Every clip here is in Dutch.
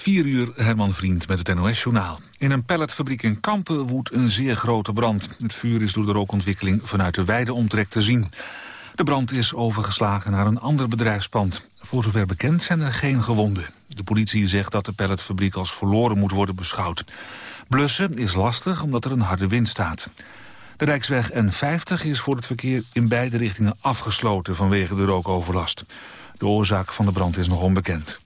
4 uur, Herman Vriend met het NOS-journaal. In een pelletfabriek in Kampen woedt een zeer grote brand. Het vuur is door de rookontwikkeling vanuit de wijde omtrek te zien. De brand is overgeslagen naar een ander bedrijfspand. Voor zover bekend zijn er geen gewonden. De politie zegt dat de pelletfabriek als verloren moet worden beschouwd. Blussen is lastig omdat er een harde wind staat. De Rijksweg N50 is voor het verkeer in beide richtingen afgesloten vanwege de rookoverlast. De oorzaak van de brand is nog onbekend.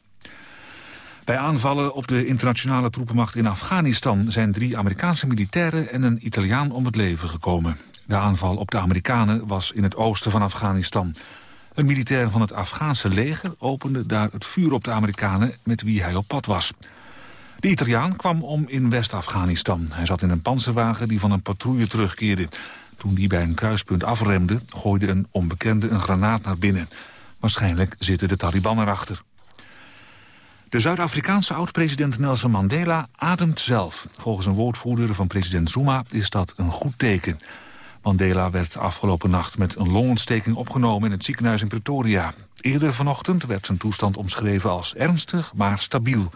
Bij aanvallen op de internationale troepenmacht in Afghanistan... zijn drie Amerikaanse militairen en een Italiaan om het leven gekomen. De aanval op de Amerikanen was in het oosten van Afghanistan. Een militair van het Afghaanse leger opende daar het vuur op de Amerikanen... met wie hij op pad was. De Italiaan kwam om in West-Afghanistan. Hij zat in een panzerwagen die van een patrouille terugkeerde. Toen die bij een kruispunt afremde, gooide een onbekende een granaat naar binnen. Waarschijnlijk zitten de Taliban erachter. De Zuid-Afrikaanse oud-president Nelson Mandela ademt zelf. Volgens een woordvoerder van president Zuma is dat een goed teken. Mandela werd afgelopen nacht met een longontsteking opgenomen in het ziekenhuis in Pretoria. Eerder vanochtend werd zijn toestand omschreven als ernstig, maar stabiel.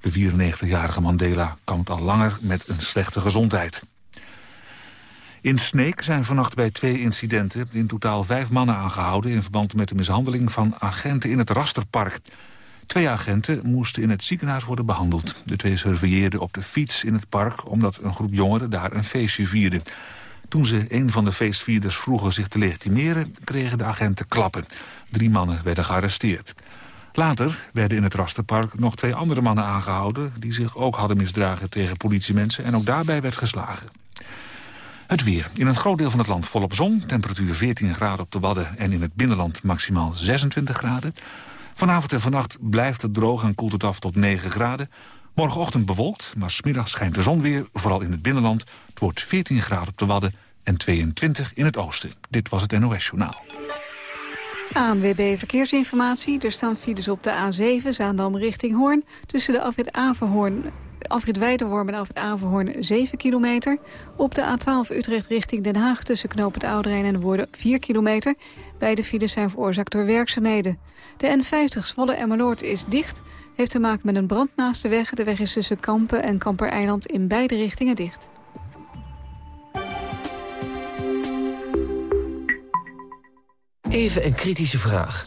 De 94-jarige Mandela kampt al langer met een slechte gezondheid. In Sneek zijn vannacht bij twee incidenten in totaal vijf mannen aangehouden... in verband met de mishandeling van agenten in het Rasterpark. Twee agenten moesten in het ziekenhuis worden behandeld. De twee surveilleerden op de fiets in het park... omdat een groep jongeren daar een feestje vierde. Toen ze een van de feestvierders vroegen zich te legitimeren... kregen de agenten klappen. Drie mannen werden gearresteerd. Later werden in het Rasterpark nog twee andere mannen aangehouden... die zich ook hadden misdragen tegen politiemensen... en ook daarbij werd geslagen. Het weer. In een groot deel van het land volop zon. Temperatuur 14 graden op de Wadden en in het binnenland maximaal 26 graden. Vanavond en vannacht blijft het droog en koelt het af tot 9 graden. Morgenochtend bewolkt, maar smiddag schijnt de zon weer, vooral in het binnenland. Het wordt 14 graden op de Wadden en 22 in het oosten. Dit was het NOS Journaal. ANWB Verkeersinformatie. Er staan files op de A7, Zaandam richting Hoorn. Tussen de afrit Averhoorn afrit Weideworm en afrit Averhoorn 7 kilometer. Op de A12 Utrecht richting Den Haag tussen Knoop het Ouderijn en de Woerden 4 kilometer. Beide files zijn veroorzaakt door werkzaamheden. De N50 Zwolle Emmeloord is dicht. Heeft te maken met een brand naast de weg. De weg is tussen Kampen en Kampereiland in beide richtingen dicht. Even een kritische vraag.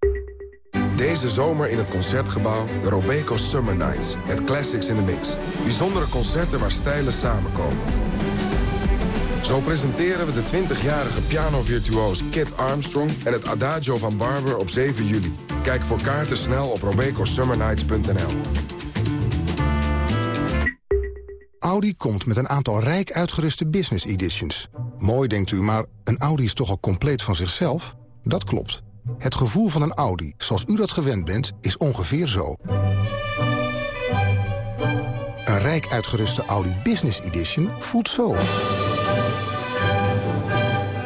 Deze zomer in het Concertgebouw de Robeco Summer Nights. Met classics in the mix. Bijzondere concerten waar stijlen samenkomen. Zo presenteren we de 20-jarige pianovirtuoos Kit Armstrong... en het Adagio van Barber op 7 juli. Kijk voor kaarten snel op robecosummernights.nl. Audi komt met een aantal rijk uitgeruste business editions. Mooi denkt u, maar een Audi is toch al compleet van zichzelf? Dat klopt. Het gevoel van een Audi, zoals u dat gewend bent, is ongeveer zo. Een rijk uitgeruste Audi Business Edition voelt zo.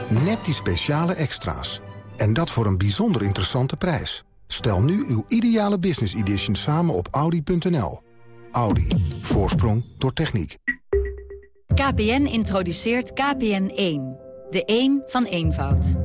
Net die speciale extra's. En dat voor een bijzonder interessante prijs. Stel nu uw ideale Business Edition samen op Audi.nl. Audi. Voorsprong door techniek. KPN introduceert KPN1. De 1 van eenvoud.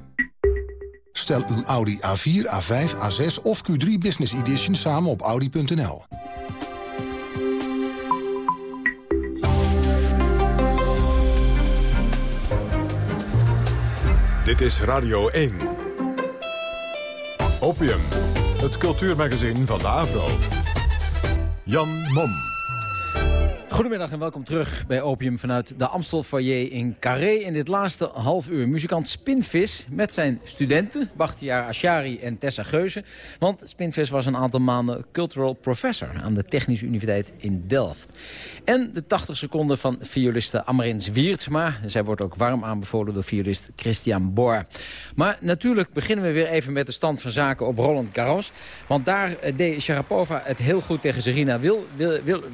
Stel uw Audi A4, A5, A6 of Q3 Business Edition samen op Audi.nl. Dit is Radio 1. Opium, het cultuurmagazin van de AVRO. Jan Mom. Goedemiddag en welkom terug bij Opium vanuit de Amstel Foyer in Carré. In dit laatste half uur muzikant Spinvis met zijn studenten... Bachtiar Ashari en Tessa Geuze. Want Spinvis was een aantal maanden cultural professor... aan de Technische Universiteit in Delft. En de 80 seconden van violiste Amarins Wiertsma. Zij wordt ook warm aanbevolen door violist Christian Boer. Maar natuurlijk beginnen we weer even met de stand van zaken op Roland Garros. Want daar eh, deed Sharapova het heel goed tegen Serena Wil,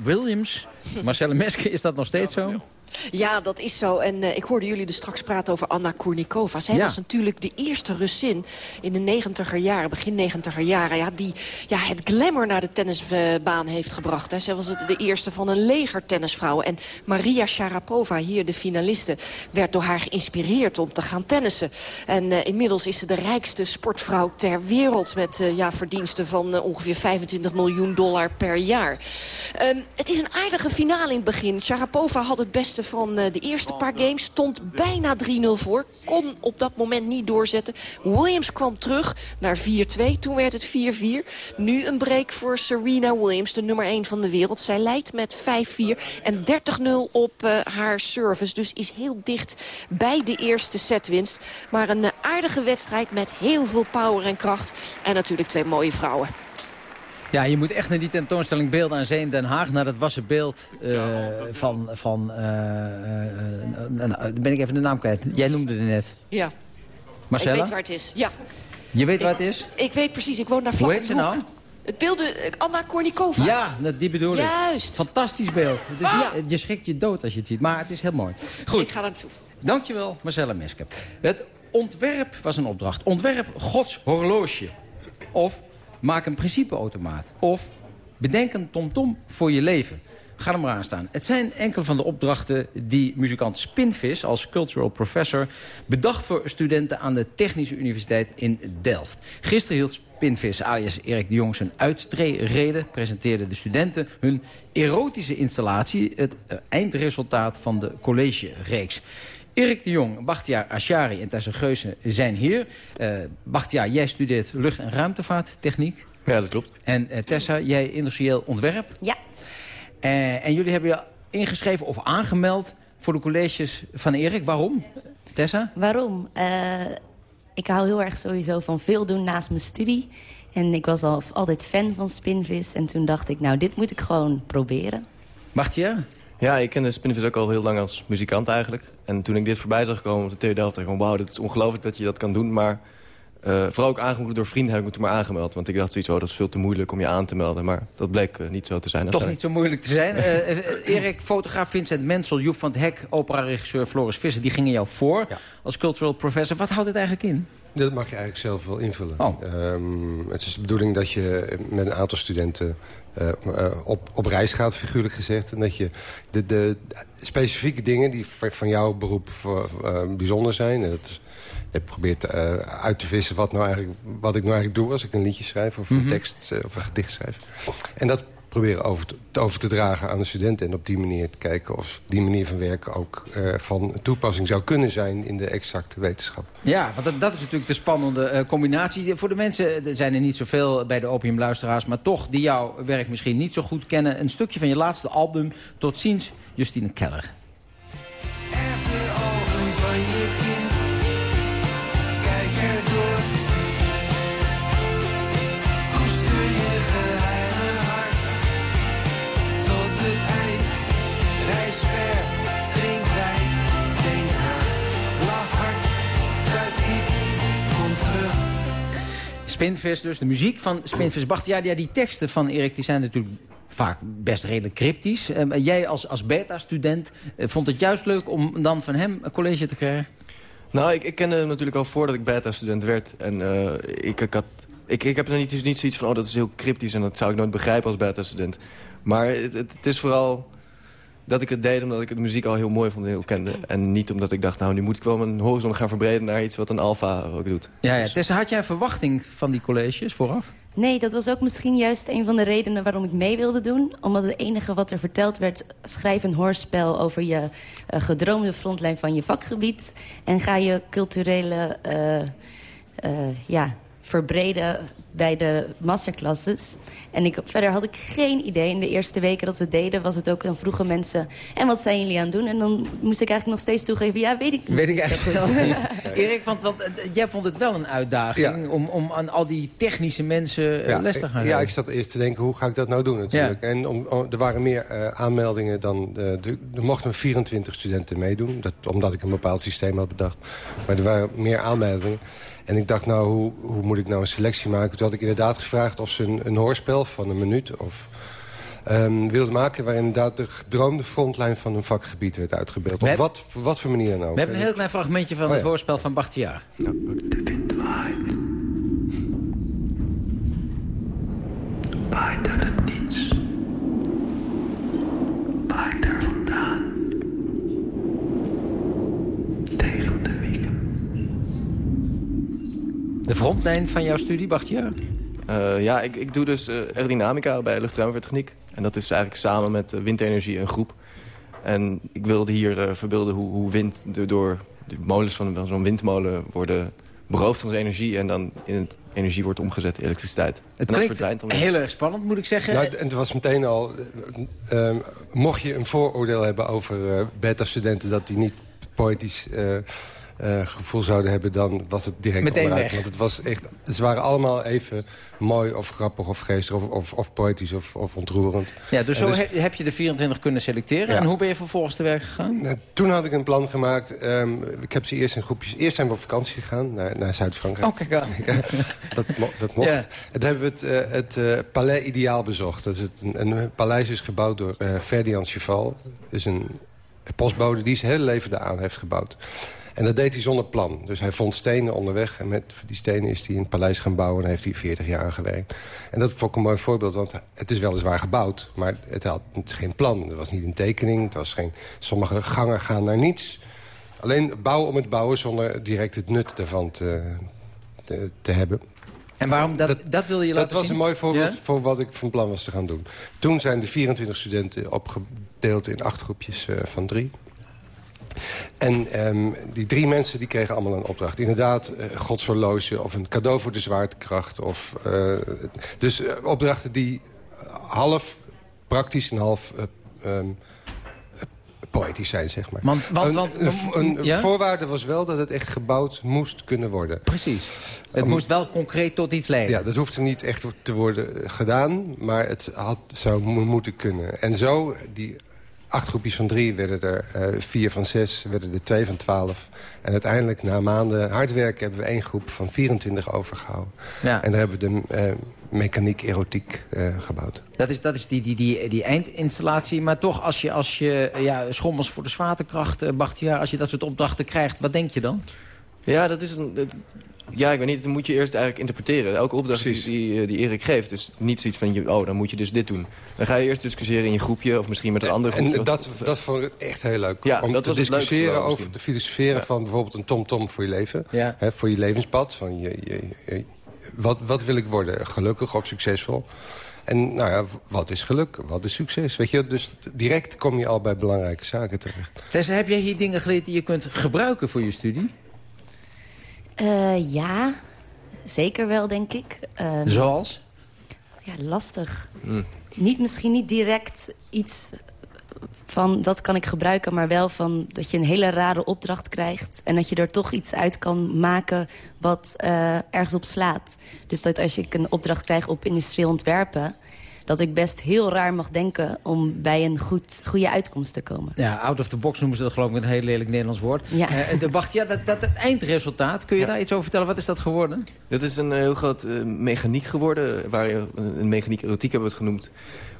Williams... Marcelle Meske, is dat nog steeds zo? Ja, dat is zo. En uh, ik hoorde jullie dus straks praten over Anna Kournikova. Zij was natuurlijk de eerste Russin in de negentiger jaren, begin negentiger jaren... Ja, die ja, het glamour naar de tennisbaan heeft gebracht. Hè. Zij was de eerste van een leger tennisvrouwen. En Maria Sharapova, hier de finaliste, werd door haar geïnspireerd om te gaan tennissen. En uh, inmiddels is ze de rijkste sportvrouw ter wereld... met uh, ja, verdiensten van ongeveer 25 miljoen dollar per jaar. Um, het is een aardige finale in het begin. Sharapova had het van eh, de eerste paar games. Stond bijna 3-0 voor. Kon op dat moment niet doorzetten. Williams kwam terug naar 4-2. Toen werd het 4-4. Nu een break voor Serena Williams, de nummer 1 van de wereld. Zij leidt met 5-4 en 30-0 op uh, haar service. Dus is heel dicht bij de eerste setwinst. Maar een uh, aardige wedstrijd met heel veel power en kracht. En natuurlijk twee mooie vrouwen. Ja, je moet echt naar die tentoonstelling Beelden aan Zee in Den Haag. Naar dat wassen beeld uh, van... van uh, uh, ben ik even de naam kwijt. Jij noemde het net. Ja. Marcella? Ik weet waar het is, ja. Je weet ik, waar het is? Ik weet precies, ik woon daar vlak Hoe heet ze nou? Het beelde Anna Kornikova. Ja, die bedoel ik. Juist. Fantastisch beeld. Het is, ja. Je schrikt je dood als je het ziet, maar het is heel mooi. Goed. Ik ga naartoe. Dankjewel, Marcella Meske. Het ontwerp was een opdracht. Ontwerp Gods horloge. Of Maak een principeautomaat. Of bedenk een tomtom voor je leven. Ga er maar aan staan. Het zijn enkele van de opdrachten die muzikant Spinvis als cultural professor bedacht voor studenten aan de Technische Universiteit in Delft. Gisteren hield Spinvis alias Erik de Jong zijn uittreereden, presenteerden de studenten hun erotische installatie, het eh, eindresultaat van de college-reeks. Erik de Jong, Bachtia Ashari en Tessa Geuze zijn hier. Uh, Bachtia, jij studeert lucht- en ruimtevaarttechniek. Ja, dat klopt. En uh, Tessa, jij industrieel ontwerp. Ja. Uh, en jullie hebben je ingeschreven of aangemeld voor de colleges van Erik. Waarom, Tessa? Waarom? ik hou heel erg sowieso van veel doen naast mijn studie. En ik was al, altijd fan van Spinvis. En toen dacht ik, nou, dit moet ik gewoon proberen. Bachtia? Ja, ik ken Spinvis ook al heel lang als muzikant eigenlijk. En toen ik dit voorbij zag komen op de TU Delft, dacht ik wauw, dit is ongelooflijk dat je dat kan doen. Maar uh, vooral ook aangemoedigd door vrienden heb ik me toen maar aangemeld. Want ik dacht zoiets, oh, dat is veel te moeilijk om je aan te melden. Maar dat bleek uh, niet zo te zijn. Toch niet zo moeilijk te zijn. Uh, Erik, fotograaf Vincent Mensel, Joep van het Hek, opera-regisseur Floris Visser... die gingen jou voor ja. als cultural professor. Wat houdt het eigenlijk in? Dat mag je eigenlijk zelf wel invullen. Oh. Um, het is de bedoeling dat je met een aantal studenten uh, uh, op, op reis gaat, figuurlijk gezegd. En dat je de, de specifieke dingen die van jouw beroep voor, uh, bijzonder zijn... Dat, je probeert uit te vissen wat, nou eigenlijk, wat ik nou eigenlijk doe... als ik een liedje schrijf of een mm -hmm. tekst of een gedicht schrijf. En dat proberen over te, over te dragen aan de studenten... en op die manier te kijken of die manier van werken ook uh, van toepassing zou kunnen zijn... in de exacte wetenschap. Ja, want dat, dat is natuurlijk de spannende uh, combinatie. Voor de mensen, er zijn er niet zoveel bij de opiumluisteraars... maar toch die jouw werk misschien niet zo goed kennen. Een stukje van je laatste album. Tot ziens, Justine Keller. Spinvis dus, de muziek van Spinvis Bach. Ja, die teksten van Erik die zijn natuurlijk vaak best redelijk cryptisch. Uh, jij als, als beta-student uh, vond het juist leuk om dan van hem een college te krijgen? Nou, ik, ik kende hem natuurlijk al voordat ik beta-student werd. En uh, ik, ik, had, ik, ik heb er niet, dus niet zoiets van, oh, dat is heel cryptisch... en dat zou ik nooit begrijpen als beta-student. Maar het, het is vooral dat ik het deed omdat ik de muziek al heel mooi vond en heel kende. En niet omdat ik dacht, nou, nu moet ik wel mijn horizon gaan verbreden... naar iets wat een alfa ook doet. Ja, ja. Tessa, had jij een verwachting van die colleges vooraf? Nee, dat was ook misschien juist een van de redenen waarom ik mee wilde doen. Omdat het enige wat er verteld werd... schrijf een hoorspel over je uh, gedroomde frontlijn van je vakgebied... en ga je culturele uh, uh, ja, verbreden bij de masterclasses. En ik, verder had ik geen idee. In de eerste weken dat we deden was het ook... dan vroegen mensen, en wat zijn jullie aan het doen? En dan moest ik eigenlijk nog steeds toegeven, ja, weet ik niet. Weet ik eigenlijk wel niet. Erik, want, want eh, jij vond het wel een uitdaging... Om, om aan al die technische mensen eh, les te gaan Ja, ik zat eerst te denken, hoe ga ik dat nou doen natuurlijk? En om, er waren meer uh, aanmeldingen dan... De, er mochten 24 studenten meedoen, dat, omdat ik een bepaald systeem had bedacht. Maar er waren meer aanmeldingen. En ik dacht, nou, hoe, hoe moet ik nou een selectie maken? Toen had ik inderdaad gevraagd of ze een, een hoorspel van een minuut... of um, wilden maken waarin inderdaad de gedroomde frontlijn van een vakgebied werd uitgebeeld. Op wat, wat voor manier dan ook. We hebben een heel klein fragmentje van oh, het hoorspel van Bakhtiar. Ja. De wind waait. Waait uit het niets. Waait er vandaan. Tegen de wieken. De frontlijn van jouw studie, Bakhtiar? Uh, ja, ik, ik doe dus uh, aerodynamica bij luchtruimvaarttechniek. En dat is eigenlijk samen met uh, windenergie een groep. En ik wilde hier verbeelden hoe, hoe wind door de molens van zo'n windmolen worden beroofd van zijn energie... en dan in het energie wordt omgezet, elektriciteit. Het en verdwijnt dan heel erg spannend, moet ik zeggen. Nou, en het was meteen al... Uh, mocht je een vooroordeel hebben over uh, beta-studenten... dat die niet poëtisch uh, gevoel zouden hebben... dan was het direct Meteen weg. Want het, was echt, ze waren allemaal even mooi of grappig of geestig... of, of, of poëtisch of, of, ontroerend. Ja, dus zo dus- heb je de 24 kunnen selecteren. En hoe ben je vervolgens te werk gegaan? Nou, toen had ik een plan gemaakt. Um, ik heb ze eerst in groepjes... Eerst zijn we op vakantie gegaan naar, naar Zuid-Frankrijk. Oh, kijk aan. dat, dat mocht. Ja. Hebben we het, uh, het uh, Palais Ideaal bezocht. Dat is het, een, een paleis is gebouwd door Ferdinand Cheval. is een postbode die zijn hele leven daar aan heeft gebouwd. En dat deed hij zonder plan. Dus hij vond stenen onderweg. En met die stenen is hij een paleis gaan bouwen. En heeft hij 40 jaar aan gewerkt. En dat vond ik een mooi voorbeeld. Want het is weliswaar gebouwd. Maar het had geen plan. Er was niet een tekening. Het was geen, sommige gangen gaan naar niets. Alleen bouwen om het bouwen zonder direct het nut ervan te, te, te hebben. En waarom, dat, dat, wil je laten Dat was een mooi voorbeeld voor wat ik van plan was te gaan doen. Toen zijn de 24 studenten opgedeeld in acht groepjes uh, van drie. En um, die drie mensen die kregen allemaal een opdracht. Inderdaad, uh, godshorloge of een cadeau voor de zwaartekracht. Of, uh, dus uh, opdrachten die half praktisch en half um, poëtisch zijn, zeg maar. Want, want, want, een, een, voorwaarde was wel dat het echt gebouwd moest kunnen worden. Precies. Het moest wel concreet tot iets leiden. Ja, dat hoefde niet echt te worden gedaan, maar het had, zou moeten kunnen. En zo, die acht groepjes van drie werden er uh, vier van zes, werden er twee van twaalf. En uiteindelijk, na maanden hard werken, hebben we één groep van 24 overgehouden. Ja. En daar hebben we de uh, mechaniek erotiek uh, gebouwd. Dat is, dat is die, die, die, die eindinstallatie. Maar toch, als je, als je ja, schommels voor de zwaartekracht, uh, Bachtiaar... als je dat soort opdrachten krijgt, wat denk je dan? Ja, dat is een, ja, ik weet niet, dat moet je eerst eigenlijk interpreteren. Elke opdracht die, die, eh, die, Erik geeft is niet zoiets van... oh, dan moet je dus dit doen. Dan ga je eerst discussiëren in je groepje of misschien met een andere groep. En dat, dat vond ik echt heel leuk. Ja, om dat te discussiëren over te filosoferen van bijvoorbeeld een tom-tom -tom voor je leven. Hè, voor je levenspad. Van je, je, wat, wat wil ik worden? Gelukkig of succesvol? En nou ja, wat is geluk? Wat is succes? Weet je, dus direct kom je al bij belangrijke zaken terecht. Tessa, heb jij hier dingen geleerd die je kunt gebruiken voor je studie? Uh, ja, zeker wel, denk ik. Um, Zoals? Ja, lastig. Mm. Niet, misschien niet direct iets van dat kan ik gebruiken... maar wel van dat je een hele rare opdracht krijgt... en dat je er toch iets uit kan maken wat uh, ergens op slaat. Dus dat als ik een opdracht krijg op industrieel ontwerpen dat ik best heel raar mag denken om bij een goed, goede uitkomst te komen. Ja, out of the box noemen ze dat geloof ik met een heel lelijk Nederlands woord. Ja. Uh, de, dat, dat, het eindresultaat, kun je daar iets over vertellen? Wat is dat geworden? Dat is een heel groot uh, mechaniek geworden, waar je, een mechaniek erotiek hebben we het genoemd.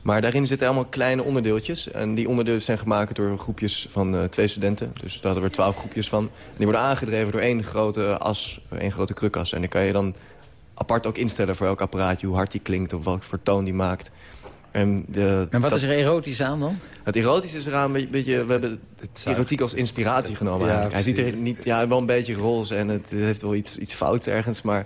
Maar daarin zitten allemaal kleine onderdeeltjes. En die onderdelen zijn gemaakt door groepjes van uh, twee studenten. Dus daar hadden we twaalf groepjes van. En die worden aangedreven door één grote as, één grote krukas. En die kan je dan apart ook instellen voor elk apparaatje... hoe hard die klinkt of wat voor toon die maakt. En, de, en wat is er erotisch aan dan? Het erotische is eraan, een beetje, we hebben het erotiek als inspiratie genomen. Ja, Hij ziet er niet, ja, wel een beetje roze en het heeft wel iets, iets fouts ergens. Maar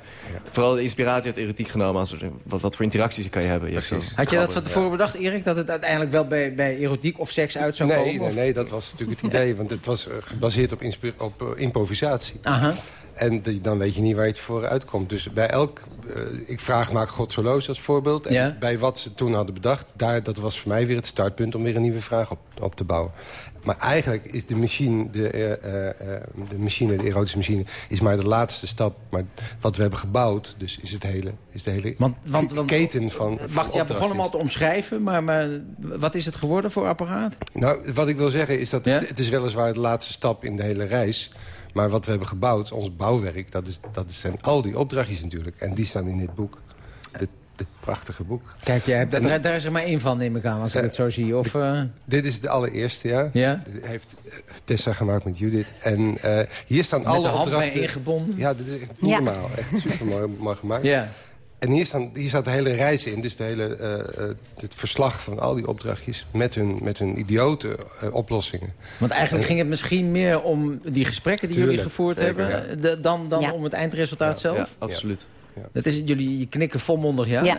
vooral de inspiratie uit erotiek genomen. Als, wat, wat voor interacties kan je hebben. Je Had je dat van tevoren bedacht, Erik? Dat het uiteindelijk wel bij, bij erotiek of seks uit zou nee, komen? Nee, nee, dat was natuurlijk het idee. Want het was gebaseerd op, op uh, improvisatie. Aha. En dan weet je niet waar je het voor uitkomt. Dus bij elk... Uh, ik vraag maak Gods horloge als voorbeeld. En Ja. bij wat ze toen hadden bedacht... Daar, dat was voor mij weer het startpunt om weer een nieuwe vraag op, op te bouwen. Maar eigenlijk is de machine, de, eh, eh, eh, de machine, de erotische machine... is maar de laatste stap. Maar wat we hebben gebouwd, dus is, het hele, is de hele Want, want, want, keten van, Wacht, jij begon hem al te omschrijven, maar, maar wat is het geworden voor apparaat? Nou, wat ik wil zeggen is dat het, het is weliswaar de laatste stap in de hele reis. Maar wat we hebben gebouwd, ons bouwwerk, dat, is, dat zijn al die opdrachtjes natuurlijk. En die staan in dit boek. Dit, dit prachtige boek. Kijk, jij hebt, daar, daar is er maar één van, neem ik aan, als ik het zo zie. Of, eh, Dit is de allereerste, ja. Ja? Dit heeft eh, Tessa gemaakt met Judith. En eh, hier staan Met alle de hand opdrachten... ingebonden. Ja, dit is echt Ja. normaal. Echt super mooi, mooi gemaakt. Ja. En hier, staan, hier staat de hele reis in. Dus de hele, eh, eh, het verslag van al die opdrachtjes... met hun, met hun idiote eh, oplossingen. Want eigenlijk En- ging het misschien meer om die gesprekken die Tuurlijk, jullie gevoerd zeker, hebben... de- dan, dan Ja. om het eindresultaat zelf? Ja, absoluut. Dat is, jullie je knikken volmondig, ja? Ja.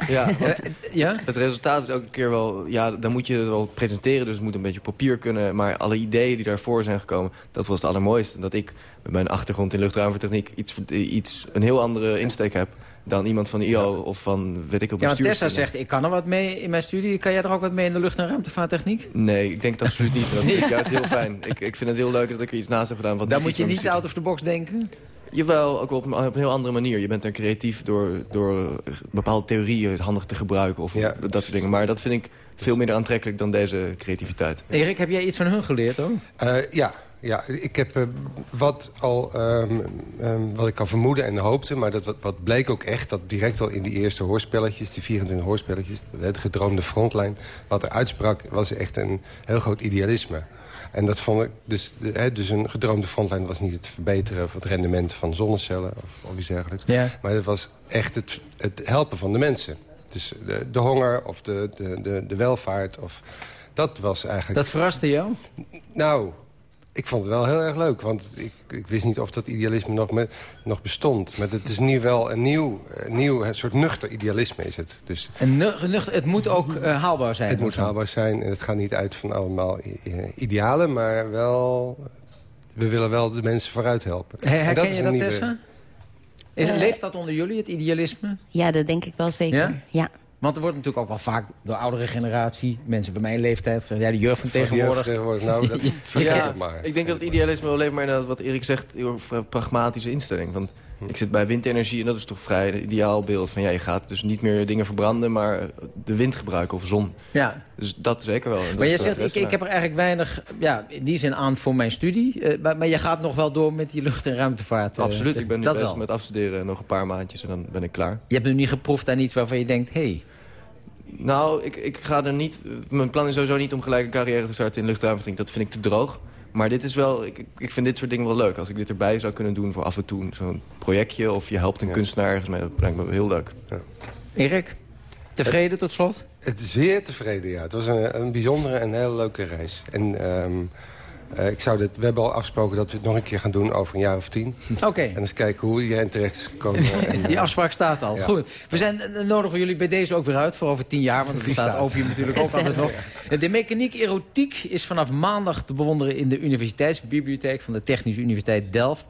Ja, het resultaat is elke keer wel... Ja, dan moet je het wel presenteren, dus het moet een beetje op papier kunnen. Maar alle ideeën die daarvoor zijn gekomen, dat was het allermooiste. Dat ik met mijn achtergrond in luchtruimvaarttechniek iets, iets, een heel andere insteek heb... dan iemand van de IO of van, weet ik, op Ja, want Tessa zegt, ik kan er wat mee in mijn studie. Kan jij er ook wat mee in de lucht- en ruimtevaarttechniek? Nee, ik denk het absoluut niet. Dat vind ik juist heel fijn. Ik, ik vind het heel leuk dat ik er iets naast heb gedaan. Wat Dan moet je niet out of the box denken. Jawel, ook wel op een, op een heel andere manier. Je bent dan creatief door, door bepaalde theorieën handig te gebruiken. Of dat soort dingen. Maar dat vind ik veel minder aantrekkelijk dan deze creativiteit. Erik, heb jij iets van hun geleerd, hoor? Eh, ja, ja, ik heb eh, wat al ehm, ehm, wat ik kan vermoeden en hoopte... maar dat, wat, wat bleek ook echt, dat direct al in die eerste hoorspelletjes... die 24 hoorspelletjes, het gedroomde frontlijn... wat er uitsprak, was echt een heel groot idealisme. En dat vond ik, dus, de, hè, dus een gedroomde frontlijn was niet het verbeteren... van het rendement van zonnecellen of, of iets dergelijks. Maar het was echt het, het helpen van de mensen. Dus de, de honger of de, de, de, de welvaart. Of, dat was eigenlijk... Dat verraste jou? Nou, ik vond het wel heel erg leuk. Want ik, ik wist niet of dat idealisme nog, me, nog bestond. Maar het is nu wel een nieuw, een nieuw een soort nuchter idealisme is het. Dus En nuchter, het moet ook eh, haalbaar zijn. het moet haalbaar zijn. En het gaat niet uit van allemaal idealen. Maar wel... We willen wel de mensen vooruit helpen. Her- En Herken is je een dat, nieuwe- Tessa? Is, Eh. leeft dat onder jullie, het idealisme? Ja, dat denk ik wel zeker. Ja? Ja? Want er wordt natuurlijk ook wel vaak door oudere generatie... mensen van mijn leeftijd gezegd... ja, de jeugd van tegenwoordig... tegenwoordig, nou, dat- Ja. vergeet Ja. het maar. Ik denk dat het idealisme wel alleen maar inderdaad wat Erik zegt... erg pragmatische instelling. Want Hm. ik zit bij windenergie en dat is toch vrij een ideaal beeld. Van ja, je gaat dus niet meer dingen verbranden, maar de wind gebruiken of zon. Ja. Dus dat zeker wel. Maar je zegt, het ik, ik heb er eigenlijk weinig ja, in die zin aan voor mijn studie. eh, maar, maar je gaat nog wel door met die lucht- en ruimtevaart. eh, Absoluut, ik ben nu wel. met afstuderen en nog een paar maandjes en dan ben ik klaar. Je hebt nu niet geproefd aan iets waarvan je denkt... Hey, Nou, ik, ik ga er niet... Mijn plan is sowieso niet om gelijk een carrière te starten in luchtruimtechniek. Dat vind ik te droog. Maar dit is wel... Ik, ik vind dit soort dingen wel leuk. Als ik dit erbij zou kunnen doen voor af en toe zo'n projectje... of je helpt een kunstenaar ergens mee, dat lijkt me heel leuk. Erik, tevreden tot slot? Het zeer tevreden, ja. Het was een, een bijzondere en hele leuke reis. En ehm, eh, ik zou dit, we hebben al afgesproken dat we het nog een keer gaan doen over een jaar of tien. Oké. En eens kijken hoe iedereen terecht is gekomen. En, Die eh, afspraak staat al. ja. Goed. We zijn eh, nodig voor jullie bij deze ook weer uit. Voor over tien jaar. Want er staat staat. opium natuurlijk ook altijd nog. De mechaniek erotiek is vanaf maandag te bewonderen... in de universiteitsbibliotheek van de Technische Universiteit Delft.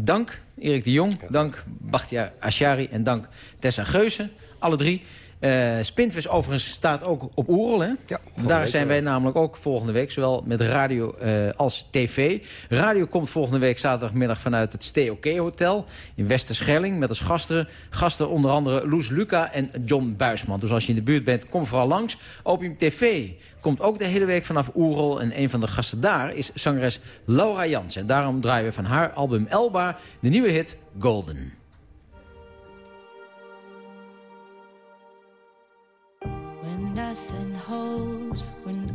Dank Erik de Jong. Dank Bachtia Ashari. En dank Tessa Geuze. Alle drie. Eh Spintvis overigens staat ook op Oerol. Hè? Daar week, zijn wij namelijk ook volgende week. Zowel met radio eh, als tv. Radio komt volgende week zaterdagmiddag vanuit het Stay OK Hotel. In Westerschelling. Met als gasten, gasten onder andere Loes Luca en John Buisman. Dus als je in de buurt bent, kom vooral langs. Opium TV komt ook de hele week vanaf Oerol. En een van de gasten daar is zangeres Laura Jans. En daarom draaien we van haar album Elba de nieuwe hit Golden.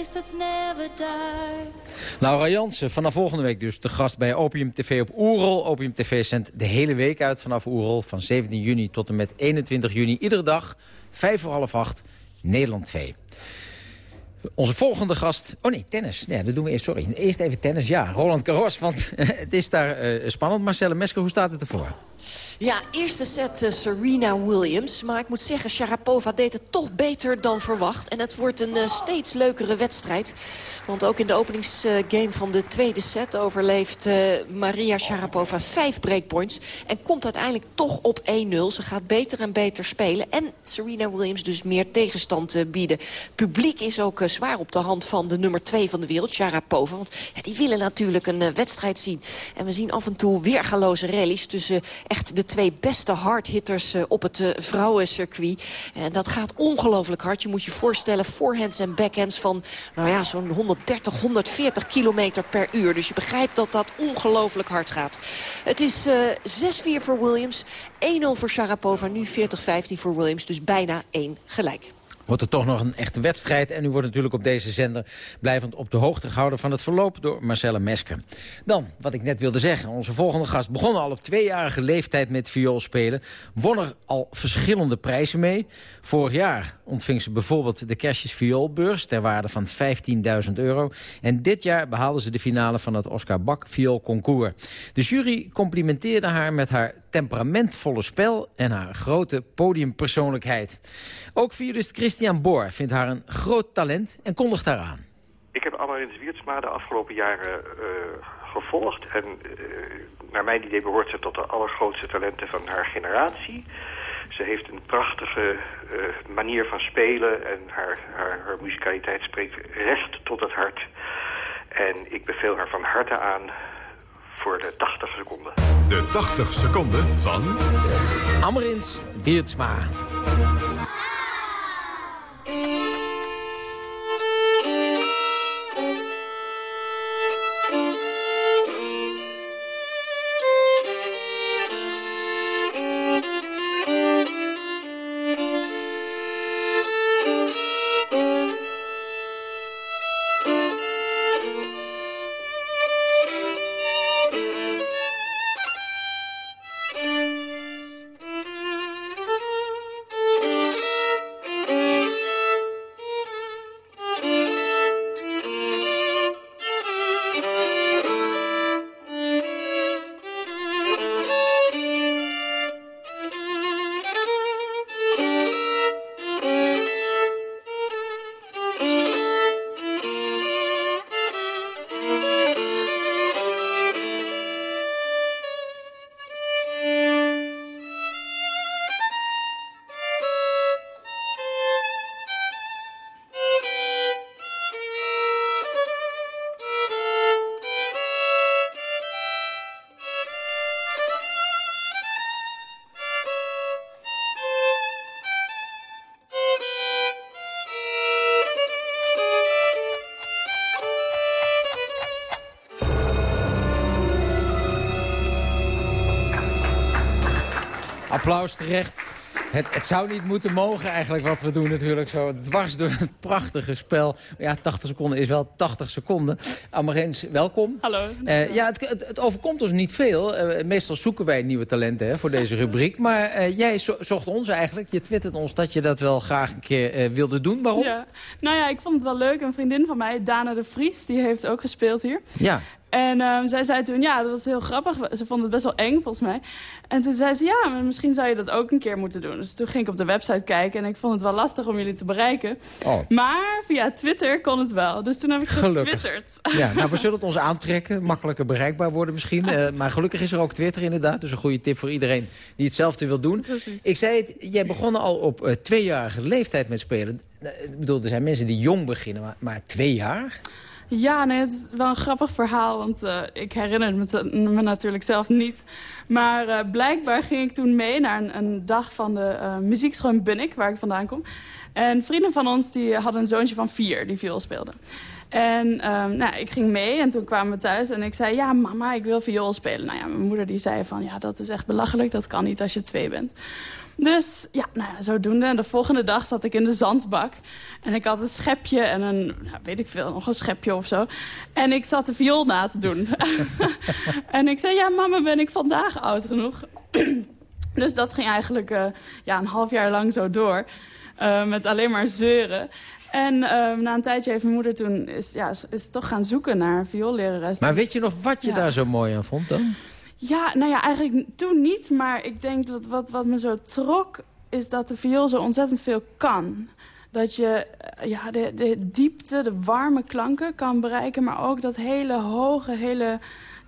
place that's never. Laura Jansen, vanaf volgende week dus de gast bij Opium TV op Oerol. Opium TV zendt de hele week uit vanaf Oerol. Van 17 juni tot en met 21 juni. Iedere dag, 5 voor half 8, Nederland 2. Onze volgende gast... Oh nee, tennis. Nee, dat doen we eerst. Sorry. Eerst even tennis. Ja, Roland Garros. Want het is daar eh, spannend. Marcelle Mesker, hoe staat het ervoor? Ja, eerste set eh, Serena Williams. Maar ik moet zeggen, Sharapova deed het toch beter dan verwacht. En het wordt een eh, steeds leukere wedstrijd. Want ook in de openingsgame van de tweede set... overleeft eh, Maria Sharapova vijf breakpoints. En komt uiteindelijk toch op 1-0. Ze gaat beter en beter spelen. En Serena Williams dus meer tegenstand bieden. Publiek is ook zwaar op de hand van de nummer 2 van de wereld, Sharapova. Want ja, die willen natuurlijk een wedstrijd zien. En we zien af en toe weergaloze rallies... tussen echt de twee beste hardhitters eh, op het eh, vrouwencircuit. En dat gaat ongelooflijk hard. Je moet je voorstellen, forehands en backhands van nou ja, zo'n 130, 140 kilometer per uur. Dus je begrijpt dat dat ongelooflijk hard gaat. Het is eh 6-4 voor Williams, 1-0 voor Sharapova, nu 40-15 voor Williams. Dus bijna 1 gelijk. Wordt het toch nog een echte wedstrijd. En u wordt natuurlijk op deze zender blijvend op de hoogte gehouden van het verloop door Marcelle Mesker. Dan, wat ik net wilde zeggen. Onze volgende gast begon al op tweejarige leeftijd met vioolspelen. Won er al verschillende prijzen mee. Vorig jaar ontving ze bijvoorbeeld de Kerstjes Vioolbeurs ter waarde van 15.000 euro. En dit jaar behaalde ze de finale van het Oscar Bak Vioolconcours. De jury complimenteerde haar met haar temperamentvolle spel en haar grote podiumpersoonlijkheid. Ook violist Christian Boor vindt haar een groot talent en kondigt haar aan. Ik heb Anna Wiertsma de afgelopen jaren eh, gevolgd. En eh, naar mijn idee behoort ze tot de allergrootste talenten van haar generatie. Ze heeft een prachtige eh, manier van spelen en haar, haar, haar muzikaliteit spreekt recht tot het hart. En ik beveel haar van harte aan voor de 80 seconden. De 80 seconden van... Amrins Wiertsma. Applaus terecht. Het, het zou niet moeten mogen eigenlijk wat we doen natuurlijk. Zo dwars door het prachtige spel. Ja, 80 seconden is wel 80 seconden. Amarens, welkom. Hallo. Eh, ja, het, het, het overkomt ons niet veel. Eh, meestal zoeken wij nieuwe talenten hè, voor deze rubriek. Maar eh, jij zo- zocht ons eigenlijk. Je twittert ons dat je dat wel graag een keer wilde doen. Waarom? Ja. Nou ja, ik vond het wel leuk. Een vriendin van mij, Dana de Vries, die heeft ook gespeeld hier. Ja. En ehm, zij zei toen, ja, dat was heel grappig. Ze vond het best wel eng, volgens mij. En toen zei ze, ja, maar misschien zou je dat ook een keer moeten doen. Dus toen ging ik op de website kijken en ik vond het wel lastig om jullie te bereiken. Oh. Maar via Twitter kon het wel. Dus toen heb ik Gelukkig. getwitterd. Ja, nou, we zullen het ons aantrekken. Makkelijker bereikbaar worden misschien. Eh, maar gelukkig is er ook Twitter inderdaad. Dus een goede tip voor iedereen die hetzelfde wil doen. Precies. Ik zei het, jij begon al op eh, tweejarige leeftijd met spelen. Eh, Ik bedoel, er zijn mensen die jong beginnen, maar, maar twee jaar? Ja, nee, het is wel een grappig verhaal, want eh, ik herinner het me, natuurlijk zelf niet. Maar eh, blijkbaar ging ik toen mee naar een, een dag van de eh muziekschool Bunnik, waar ik vandaan kom. En vrienden van ons die hadden een zoontje van vier die viool speelde. En ehm, nou, ik ging mee en toen kwamen we thuis en ik zei... ja, mama, ik wil viool spelen. Nou ja, mijn moeder die zei van... ja, dat is echt belachelijk, dat kan niet als je twee bent. Dus ja, nou ja, zodoende. En de volgende dag zat ik in de zandbak. En ik had een schepje en een, nou, weet ik veel, nog een schepje of zo. En ik zat de viool na te doen. en ik zei, ja mama, ben ik vandaag oud genoeg? dus dat ging eigenlijk eh, ja, een half jaar lang zo door. eh, met alleen maar zeuren. En eh, na een tijdje heeft mijn moeder toen is, ja, is, is toch gaan zoeken naar een vioollerares. Maar weet je nog wat je Ja. daar zo mooi aan vond dan? Ja, nou ja, eigenlijk toen niet. Maar ik denk dat wat, wat me zo trok... is dat de viool zo ontzettend veel kan. Dat je eh, ja, de, de diepte, de warme klanken kan bereiken... maar ook dat hele hoge, hele...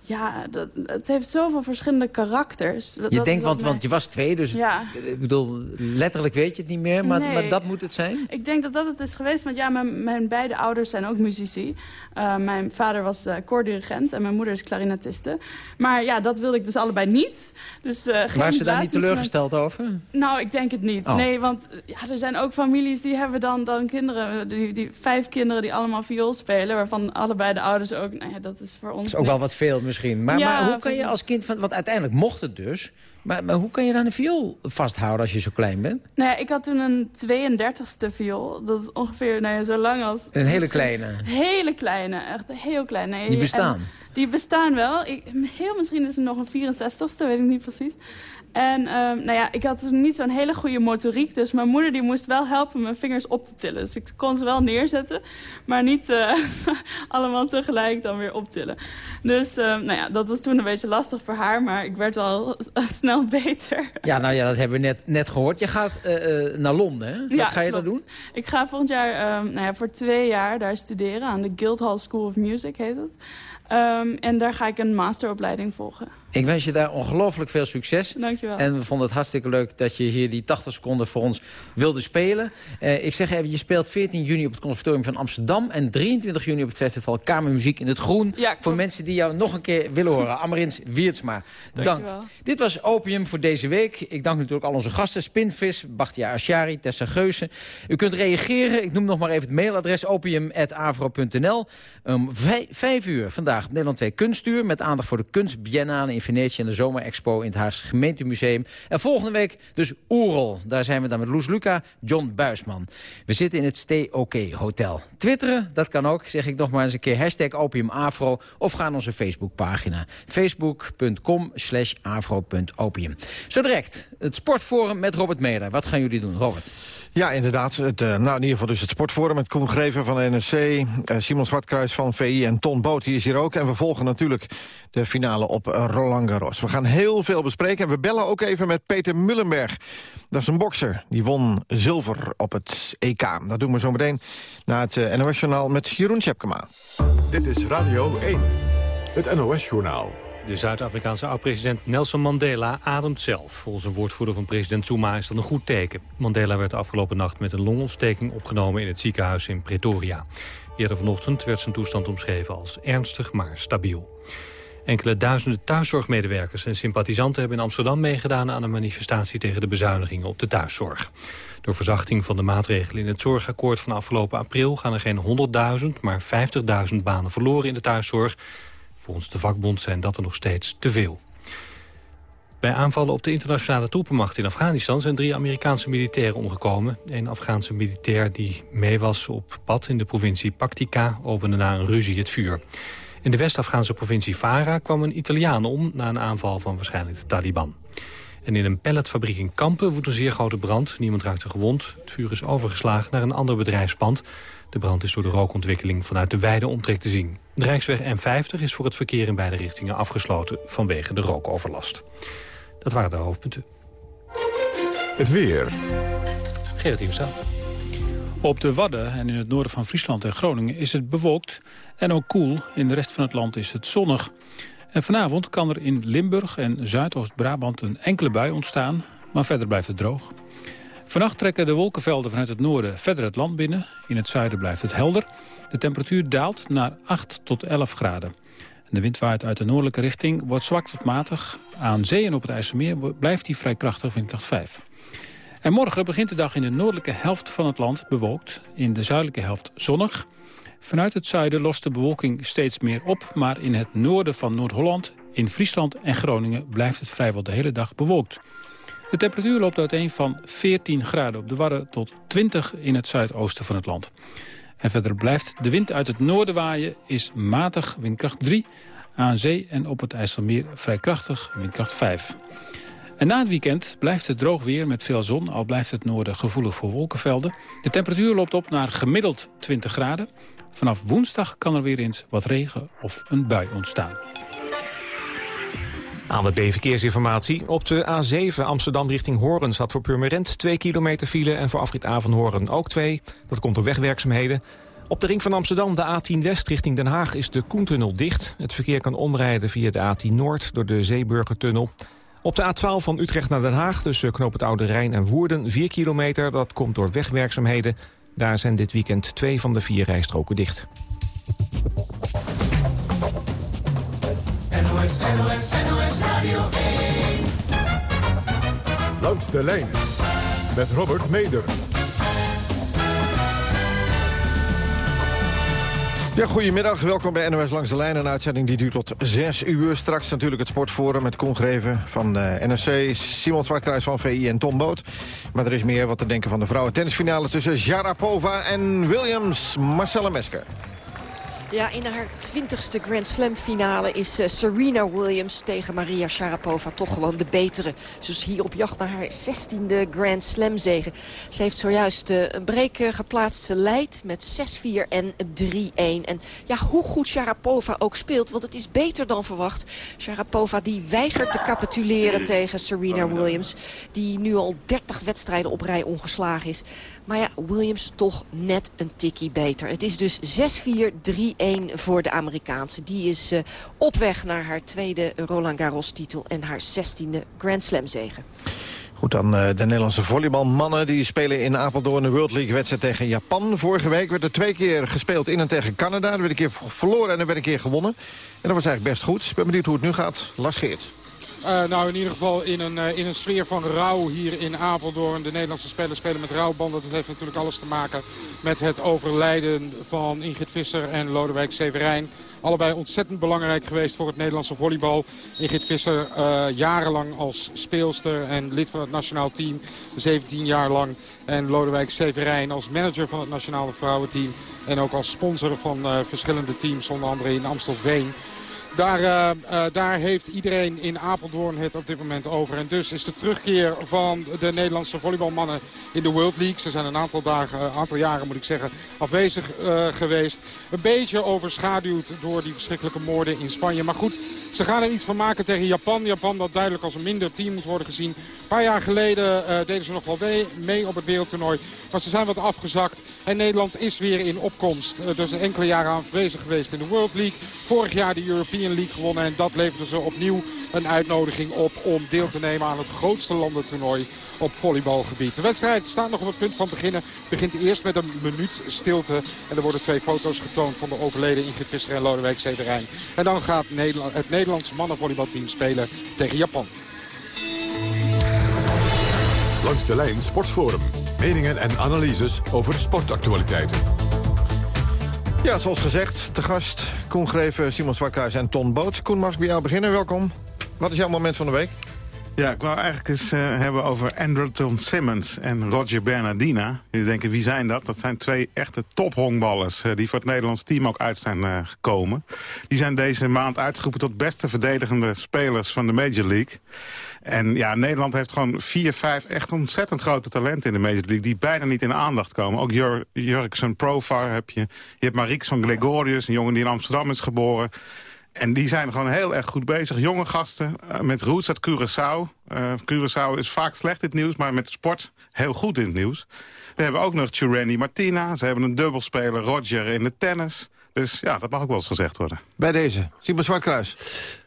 Ja, dat, het heeft zoveel verschillende karakters. Dat- Je denkt, want, mij- want je was twee, dus Ja. ik bedoel, letterlijk weet je het niet meer. Maar, Nee. maar dat moet het zijn? Ik denk dat dat het is geweest. Want ja, mijn, mijn beide ouders zijn ook muzici. Uh, mijn vader was uh, koordirigent en mijn moeder is klarinetiste. Maar ja, dat wilde ik dus allebei niet. Dus, uh, geen Waren ze daar niet teleurgesteld over? Nou, ik denk het niet. Oh. Nee, want ja, er zijn ook families die hebben dan, dan kinderen... Die, die, vijf kinderen die allemaal viool spelen... waarvan allebei de ouders ook... Nou ja, dat is voor ons Dat is ook wel wat veel misschien. Maar, Ja, maar hoe kan je als kind... Van, want uiteindelijk mocht het dus. Maar, maar hoe kan je dan een viool vasthouden als je zo klein bent? Nou ja, ik had toen een 32e viool. Dat is ongeveer nou ja, zo lang als... Een hele misschien- kleine. Hele kleine, echt heel klein. Nee, Die bestaan? en die bestaan wel. Ik, heel misschien is er nog een 64ste, weet ik niet precies. En ehm, nou ja, ik had toen niet zo'n hele goede motoriek. Dus mijn moeder die moest wel helpen mijn vingers op te tillen. Dus ik kon ze wel neerzetten. Maar niet eh, allemaal tegelijk dan weer optillen. Dus ehm, nou ja, dat was toen een beetje lastig voor haar. Maar ik werd wel snel beter. Ja, nou ja, dat hebben we net, net gehoord. Je gaat eh, eh, naar Londen, hè? Wat Ja, ga je klopt. daar doen? Ik ga volgend jaar ehm, nou ja, voor twee jaar daar studeren. Aan de Guildhall School of Music heet het. En daar ga ik een masteropleiding volgen. Ik wens je daar ongelooflijk veel succes. Dankjewel. En we vonden het hartstikke leuk dat je hier die 80 seconden voor ons wilde spelen. Eh, ik zeg even, je speelt 14 juni op het Conservatorium van Amsterdam... en 23 juni op het festival Kamermuziek in het Groen. voor mensen die jou nog een keer willen horen. Amarins Wiertsma, dank. Dit was Opium voor deze week. Ik dank natuurlijk al onze gasten. Spinvis, Bachtia Ashari, Tessa Geuze. U kunt reageren. Ik noem nog maar even het mailadres opium.avro.nl. Om vij- vijf uur vandaag op Nederland 2 Kunstuur... met aandacht voor de kunstbiennale in Venetië... en de Zomerexpo in het Haagse Gemeentemuseum. En volgende week dus Oerol. Daar zijn we dan met Loes Luca, John Buisman. We zitten in het Stay OK Hotel. Twitteren, dat kan ook, zeg ik nog maar eens een keer. Hashtag opiumafro of ga naar onze Facebookpagina. Facebook.com slash afro.opium. Zo direct, het sportforum met Robert Meder. Wat gaan jullie doen, Robert? Ja, inderdaad. Het, eh, nou, in ieder geval dus het sportforum met Koen Greven van NRC... eh, Simon Zwartkruis van VI en Ton Boot, die is hier ook. En we volgen natuurlijk de finale op eh, Roland Garros. We gaan heel veel bespreken en we bellen ook even met Peter Mullenberg. Dat is een bokser. Die won zilver op het EK. Dat doen we zo meteen na het eh, NOS-journaal met Jeroen Tjepkema. Dit is Radio 1, het NOS-journaal. De Zuid-Afrikaanse oud-president Nelson Mandela ademt zelf. Volgens een woordvoerder van president Zuma is dat een goed teken. Mandela werd afgelopen nacht met een longontsteking opgenomen in het ziekenhuis in Pretoria. Eerder vanochtend werd zijn toestand omschreven als ernstig maar stabiel. Enkele duizenden thuiszorgmedewerkers en sympathisanten hebben in Amsterdam meegedaan aan een manifestatie tegen de bezuinigingen op de thuiszorg. Door verzachting van de maatregelen in het zorgakkoord van afgelopen april gaan er geen 100.000, maar 50.000 banen verloren in de thuiszorg. Volgens de vakbond zijn dat er nog steeds te veel. Bij aanvallen op de internationale troepenmacht in Afghanistan... zijn drie Amerikaanse militairen omgekomen. Een Afghaanse militair die mee was op pad in de provincie Paktika... opende na een ruzie het vuur. In de West-Afghaanse provincie Farah kwam een Italiaan om... na een aanval van waarschijnlijk de Taliban. En in een pelletfabriek in Kampen woedt een zeer grote brand. Niemand raakte gewond. Het vuur is overgeslagen naar een ander bedrijfspand. De brand is door de rookontwikkeling vanuit de wijde omtrek te zien. De Rijksweg N50 is voor het verkeer in beide richtingen afgesloten... vanwege de rookoverlast. Dat waren de hoofdpunten. Het weer. Gerrit Hiemstra. Op de Wadden en in het noorden van Friesland en Groningen is het bewolkt en ook koel. In de rest van het land is het zonnig. En vanavond kan er in Limburg en Zuidoost-Brabant een enkele bui ontstaan, maar verder blijft het droog. Vannacht trekken de wolkenvelden vanuit het noorden verder het land binnen. In het zuiden blijft het helder. De temperatuur daalt naar 8 tot 11 graden. De wind waait uit de noordelijke richting, wordt zwak tot matig. Aan zee en op het IJsselmeer blijft die vrij krachtig, windkracht 5. En morgen begint de dag in de noordelijke helft van het land bewolkt. In de zuidelijke helft zonnig. Vanuit het zuiden lost de bewolking steeds meer op... maar in het noorden van Noord-Holland, in Friesland en Groningen... blijft het vrijwel de hele dag bewolkt. De temperatuur loopt uiteen van 14 graden op de Wadden... tot 20 in het zuidoosten van het land. En verder blijft de wind uit het noorden waaien, is matig, windkracht 3... aan zee en op het IJsselmeer vrij krachtig, windkracht 5. En na het weekend blijft het droog weer met veel zon... al blijft het noorden gevoelig voor wolkenvelden. De temperatuur loopt op naar gemiddeld 20 graden. Vanaf woensdag kan er weer eens wat regen of een bui ontstaan. ANWB Verkeersinformatie. Op de A7 Amsterdam richting Hoorn staat voor Purmerend 2 kilometer file... en voor afrit A van Hoorn ook 2. Dat komt door wegwerkzaamheden. Op de ring van Amsterdam, de A10 West richting Den Haag, is de Koentunnel dicht. Het verkeer kan omrijden via de A10 Noord door de Zeeburgertunnel. Op de A12 van Utrecht naar Den Haag tussen Knoop het Oude Rijn en Woerden 4 kilometer. Dat komt door wegwerkzaamheden. Daar zijn dit weekend twee van de vier rijstroken dicht. NOS, NOS, NOS Radio 1. Langs de lijn. Met Robert Meder. Ja, goedemiddag. Welkom bij NOS Langs de Lijn. Een uitzending die duurt tot 6 uur. Straks natuurlijk het sportforum met Koen Greven van de NRC... Simon Zwartkruis van VI en Tom Boot. Maar er is meer wat te denken van de vrouwen tennisfinale... tussen Jarapova en Williams. Marcella Mesker. Ja, in haar twintigste Grand Slam finale is uh, Serena Williams tegen Maria Sharapova toch gewoon de betere. Ze is hier op jacht naar haar 16e Grand Slam zegen. Ze heeft zojuist uh, een break uh, geplaatst. Ze leidt met 6-4 en 3-1. En ja, hoe goed Sharapova ook speelt, want het is beter dan verwacht. Sharapova die weigert te capituleren tegen Serena Williams. Die nu al 30 wedstrijden op rij ongeslagen is. Maar ja, Williams toch net een tikkie beter. Het is dus 6-4-3-1 voor de Amerikaanse. Die is uh, op weg naar haar tweede Roland Garros-titel... en haar 16e Grand Slam-zegen. Goed, dan uh, de Nederlandse volleybalmannen. Die spelen in Apeldoorn de World League wedstrijd tegen Japan. Vorige week werd er twee keer gespeeld in en tegen Canada. Er werd een keer verloren en er werd een keer gewonnen. En dat was eigenlijk best goed. Ik ben benieuwd hoe het nu gaat. Lars Geert. Uh, nou, in ieder geval in een, uh, in een sfeer van rouw hier in Apeldoorn. De Nederlandse spelers spelen met rouwbanden. Dat heeft natuurlijk alles te maken met het overlijden van Ingrid Visser en Lodewijk Severijn. Allebei ontzettend belangrijk geweest voor het Nederlandse volleybal. Ingrid Visser uh, jarenlang als speelster en lid van het nationaal team. 17 jaar lang. En Lodewijk Severijn als manager van het nationale vrouwenteam. En ook als sponsor van verschillende teams, onder andere in Amstelveen. Daar, uh, uh, daar heeft iedereen in Apeldoorn het op dit moment over. En dus is de terugkeer van de Nederlandse volleybalmannen in de World League. Ze zijn een aantal, dagen, een aantal jaren moet ik zeggen afwezig geweest. Een beetje overschaduwd door die verschrikkelijke moorden in Spanje. Maar goed, ze gaan er iets van maken tegen Japan. Japan dat duidelijk als een minder team moet worden gezien. Een paar jaar geleden deden ze nog wel mee op het wereldtoernooi. Maar ze zijn wat afgezakt. En Nederland is weer in opkomst. dus een enkele jaren aanwezig geweest in de World League. Vorig jaar de European League gewonnen. En dat leverde ze opnieuw een uitnodiging op om deel te nemen aan het grootste landentoernooi op volleybalgebied. De wedstrijd staat nog op het punt van beginnen. Het begint eerst met een minuut stilte. En er worden twee foto's getoond van de overleden Ingrid Visser en Lodewijk Severijn. En dan gaat het Nederlandse mannenvolleybalteam spelen tegen Japan. Langs de lijn Sportforum. Meningen en analyses over sportactualiteiten. Ja, zoals gezegd, te gast Koen Greven, Simon Zwartkruis en Ton Boots. Koen, mag ik bij jou beginnen? Welkom. Wat is jouw moment van de week? Ja, ik wou eigenlijk eens eh, hebben over Andrelton Simmons en Roger Bernardina. Jullie denken, wie zijn dat? Dat zijn twee echte tophongballers eh, die voor het Nederlands team ook uit zijn eh, gekomen. Die zijn deze maand uitgeroepen tot beste verdedigende spelers van de Major League. En ja, Nederland heeft gewoon vier, vijf echt ontzettend grote talenten in de League... die bijna niet in aandacht komen. Ook Jur Jurksen Profar heb je. Je hebt Mariekson Gregorius, een jongen die in Amsterdam is geboren. En die zijn gewoon heel erg goed bezig. Jonge gasten eh, met roots uit Curaçao. Uh, Curaçao is vaak slecht in het nieuws, maar met sport heel goed in het nieuws. We hebben ook nog Chureni Martina. Ze hebben een dubbelspeler Roger in de tennis. Dus ja, dat mag ook wel eens gezegd worden. Bij deze. Simon Zwartkruis.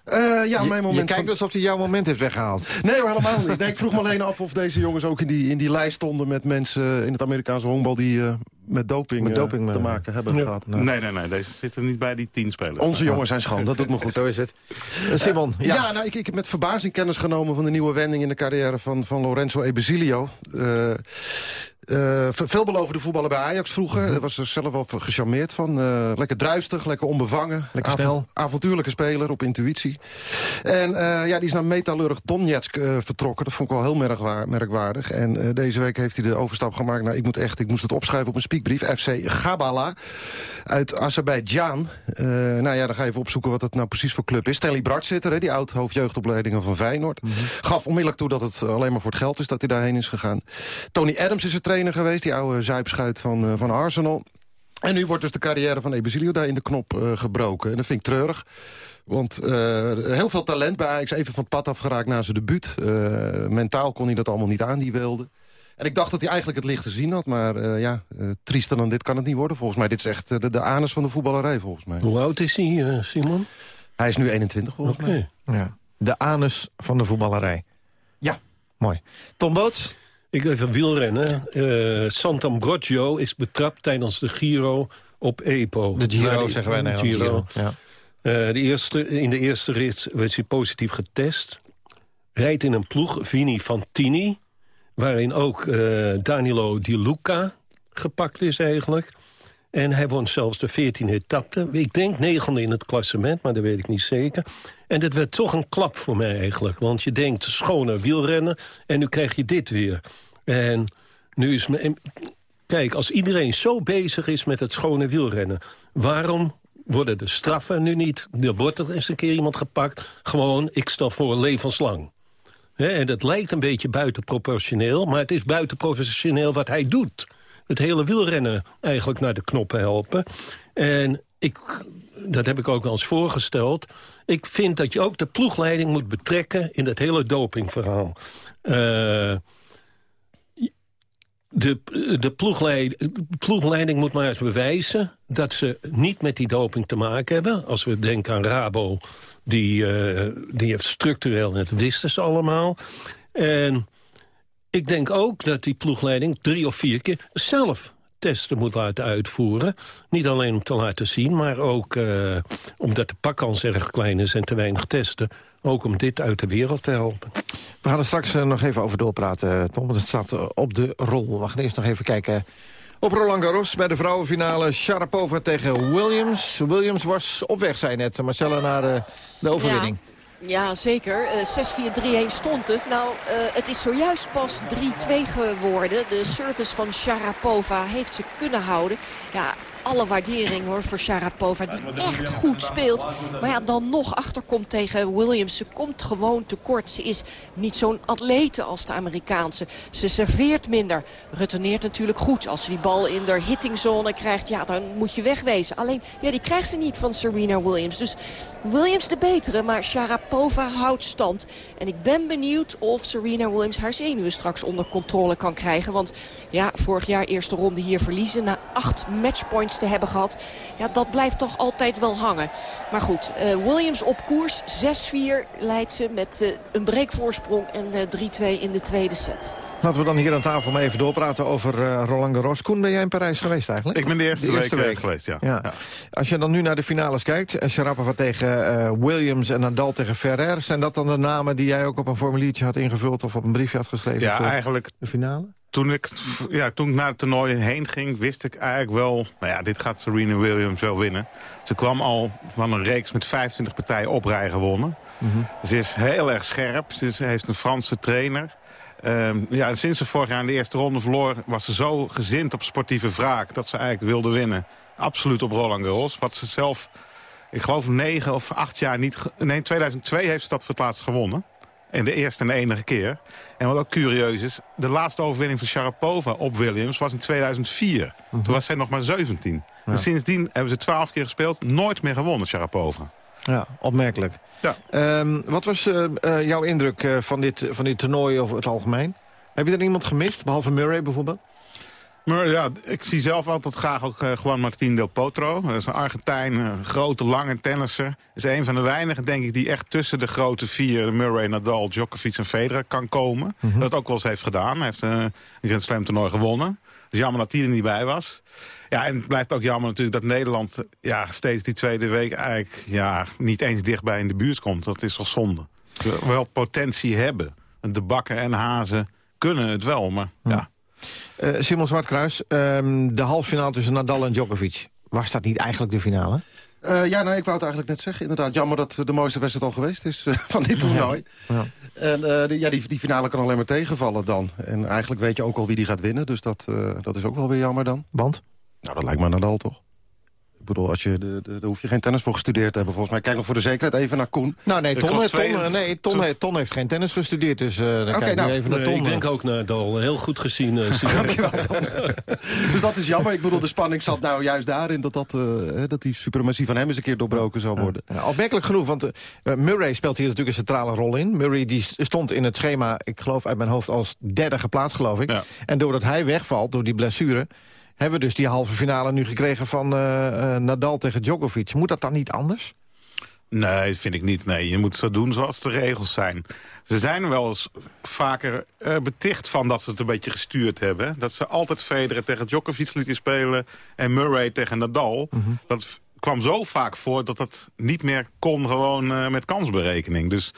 Eh, ja, mijn moment Je kijkt van- alsof hij jouw moment heeft weggehaald. Nee, hoor, helemaal niet. Nee, ik vroeg me alleen af of deze jongens ook in die, in die lijst stonden... met mensen in het Amerikaanse honkbal die eh, met doping, Met eh, doping, te eh, maken hebben ja. gehad. Nee, nee, nee. Deze zitten niet bij die tien spelers. Onze jongens zijn schoon, dat doet me goed. Zo is het. Eh, Simon, ja, ja. nou, ik, ik heb met verbazing kennis genomen van de nieuwe wending in de carrière van, van Lorenzo Ebesilio. Ve- veelbelovende voetballer bij Ajax vroeger. Mhm. Daar was er zelf wel gecharmeerd van. Eh, lekker druistig, lekker onbevangen. Lekker snel. avontuurlijke speler op intuïtie. En eh, ja, die is naar Metalurg Donetsk vertrokken. Dat vond ik wel heel merkwaar- merkwaardig. En deze week heeft hij de overstap gemaakt naar... ik moet echt, ik moest het opschrijven op een spiekbrief. FC Gabala uit Azerbeidzjan. Nou ja, dan ga je even opzoeken wat het nou precies voor club is. Stanley er, hè, die oud-hoofdjeugdopleidingen van Feyenoord. Gaf onmiddellijk toe dat het alleen maar voor het geld is dat hij daarheen is gegaan. Tony Adams is er trainer geweest, die oude zuipschuit van, eh, van Arsenal. En nu wordt dus de carrière van Ebesilio daar in de knop eh, gebroken. En dat vind ik treurig. Want eh, heel veel talent bij Ajax even van het pad afgeraakt na zijn debuut. Eh, mentaal kon hij dat allemaal niet aan, die wilde. En ik dacht dat hij eigenlijk het licht gezien had. Maar eh, ja, eh, triester dan dit kan het niet worden volgens mij. Dit is echt de, de anus van de voetballerij volgens mij. Hoe oud is hij, eh, Simon? Hij is nu 21 volgens Oké. mij. Ja. De anus van de voetballerij. Ja. Mooi. Tom Boots? Ik even wielrennen. Eh Sant'Ambrogio is betrapt tijdens de Giro op EPO. De Giro die- zeggen wij in Nederland. Giro. Giro, ja. Eh, de eerste, in de eerste rit werd hij positief getest. Rijdt in een ploeg, Vini Fantini... waarin ook eh, Danilo Di Luca gepakt is eigenlijk. En hij won zelfs de 14e etappe. Ik denk negende in het klassement, maar dat weet ik niet zeker. En dat werd toch een klap voor mij eigenlijk. Want je denkt, schone wielrennen, en nu krijg je dit weer. En nu is... me- Kijk, als iedereen zo bezig is met het schone wielrennen... waarom worden de straffen nu niet... er wordt er eens een keer iemand gepakt... gewoon, ik stel voor, levenslang. En dat lijkt een beetje buitenproportioneel... maar het is buitenproportioneel wat hij doet. Het hele wielrennen eigenlijk naar de knoppen helpen. En ik, dat heb ik ook wel eens voorgesteld... ik vind dat je ook de ploegleiding moet betrekken... in dat hele dopingverhaal. Eh de, de ploegleiding, moet maar eens bewijzen... dat ze niet met die doping te maken hebben. Als we denken aan Rabo, die, eh, die heeft structureel... en dat wisten ze allemaal. En ik denk ook dat die ploegleiding drie of vier keer zelf testen moet laten uitvoeren. Niet alleen om te laten zien, maar ook eh, omdat de pakkans erg klein is... en te weinig testen, ook om dit uit de wereld te helpen. We gaan er straks eh, nog even over doorpraten, Tom. Want het staat eh, op de rol. We gaan eerst nog even kijken op Roland Garros. Bij de vrouwenfinale Sharapova tegen Williams. Williams was op weg, zei net. Marcella naar eh, de overwinning. Ja, zeker. Eh 6-4-3-1 stond het. Nou, eh, het is zojuist pas 3-2 geworden. De service van Sharapova heeft ze kunnen houden. Ja, alle waardering hoor voor Sharapova, die echt goed speelt. Maar ja, dan nog achterkomt tegen Williams. Ze komt gewoon tekort. Ze is niet zo'n atlete als de Amerikaanse. Ze serveert minder. Retourneert natuurlijk goed. Als ze die bal in de hittingzone krijgt, ja, dan moet je wegwezen. Alleen, ja, die krijgt ze niet van Serena Williams. Dus Williams de betere, maar Sharapova houdt stand. En ik ben benieuwd of Serena Williams haar zenuwen straks onder controle kan krijgen. Want ja, vorig jaar eerste ronde hier verliezen. Na acht matchpoints te hebben gehad. Ja, dat blijft toch altijd wel hangen. Maar goed, eh, Williams op koers. 6-4 leidt ze met eh, een breekvoorsprong en eh, 3-2 in de tweede set. Laten we dan hier aan tafel maar even doorpraten over eh, Roland Garros. Koen, ben jij in Parijs geweest eigenlijk? Ik ben de eerste, week, eh, geweest, ja. Ja. Als je dan nu naar de finales kijkt... eh, Sharapova tegen eh, Williams en Nadal tegen Ferrer... zijn dat dan de namen die jij ook op een formuliertje had ingevuld... of op een briefje had geschreven Ja, voor eigenlijk de finale? Toen ik, ja, toen ik naar het toernooi heen ging, wist ik eigenlijk wel... nou ja, dit gaat Serena Williams wel winnen. Ze kwam al van een reeks met 25 partijen op rij gewonnen. Ze is heel erg scherp. Ze, is- heeft een Franse trainer. Ehm, ja, sinds ze vorig jaar in de eerste ronde verloor... was ze zo gezind op sportieve wraak dat ze eigenlijk wilde winnen. Absoluut op Roland Garros. Wat ze zelf, ik geloof negen of acht jaar niet... Nee, in 2002 heeft ze dat voor het laatst gewonnen. En de eerste en de enige keer. En wat ook curieus is, de laatste overwinning van Sharapova op Williams was in 2004. Toen was zij nog maar 17. En sindsdien hebben ze 12 keer gespeeld, nooit meer gewonnen, Sharapova. Ja, opmerkelijk. Ja. Ehm, wat was eh, eh, jouw indruk eh, van, dit, van dit toernooi over het algemeen? Heb je er iemand gemist, behalve Murray bijvoorbeeld? Maar ja, ik zie zelf altijd graag ook eh, Juan Martín del Potro. Dat is een Argentijn, een grote, lange tennisser. Is een van de weinigen, denk ik, die echt tussen de grote vier... Murray, Nadal, Djokovic en Federer kan komen. Mhm. Dat ook wel eens heeft gedaan. Hij heeft eh, een Grand Slam toernooi gewonnen. Dus jammer dat hij er niet bij was. Ja, en het blijft ook jammer natuurlijk dat Nederland... ja, steeds die tweede week eigenlijk ja, niet eens dichtbij in de buurt komt. Dat is toch zonde. We wel potentie hebben. De Bakker en Hazen kunnen het wel, maar ja... Eh, Simon Zwartkruis, ehm, de halve finale tussen Nadal en Djokovic. Was dat niet eigenlijk de finale? Eh, ja, nou, ik wou het eigenlijk net zeggen. Inderdaad, jammer dat de mooiste wedstrijd al geweest is eh, van dit toernooi. Ja. En die, ja, die, die finale kan alleen maar tegenvallen dan. En eigenlijk weet je ook al wie die gaat winnen. Dus dat, dat is ook wel weer jammer dan. Want? Nou, dat lijkt me Nadal toch? Ik bedoel, als je, de, de, daar hoef je geen tennis voor gestudeerd te hebben. Volgens mij, kijk nog voor de zekerheid even naar Koen. Nou nee, Ton, heeft, twee- Ton, eh, nee, Ton, heeft, Ton heeft geen tennis gestudeerd, dus eh dan kijk ik nou, nu even naar Nee, Ton. ik denk ook Nadal. Heel goed gezien. eh, Simon. Dus dat is jammer. Ik bedoel, de spanning zat nou juist daarin... dat, dat, eh, hè, dat die suprematie van hem eens een keer doorbroken zou worden. Ja, opmerkelijk genoeg, want eh, Murray speelt hier natuurlijk een centrale rol in. Murray die stond in het schema, ik geloof uit mijn hoofd, als derde geplaatst, geloof ik. En doordat hij wegvalt, door die blessure... hebben we dus die halve finale nu gekregen van eh, eh, Nadal tegen Djokovic. Moet dat dan niet anders? Nee, dat vind ik niet. Nee, je moet zo doen zoals de regels zijn. Ze zijn wel eens vaker eh, beticht van dat ze het een beetje gestuurd hebben. Dat ze altijd Federer tegen Djokovic lieten spelen... en Murray tegen Nadal. Dat v- kwam zo vaak voor dat dat niet meer kon gewoon met kansberekening. Dus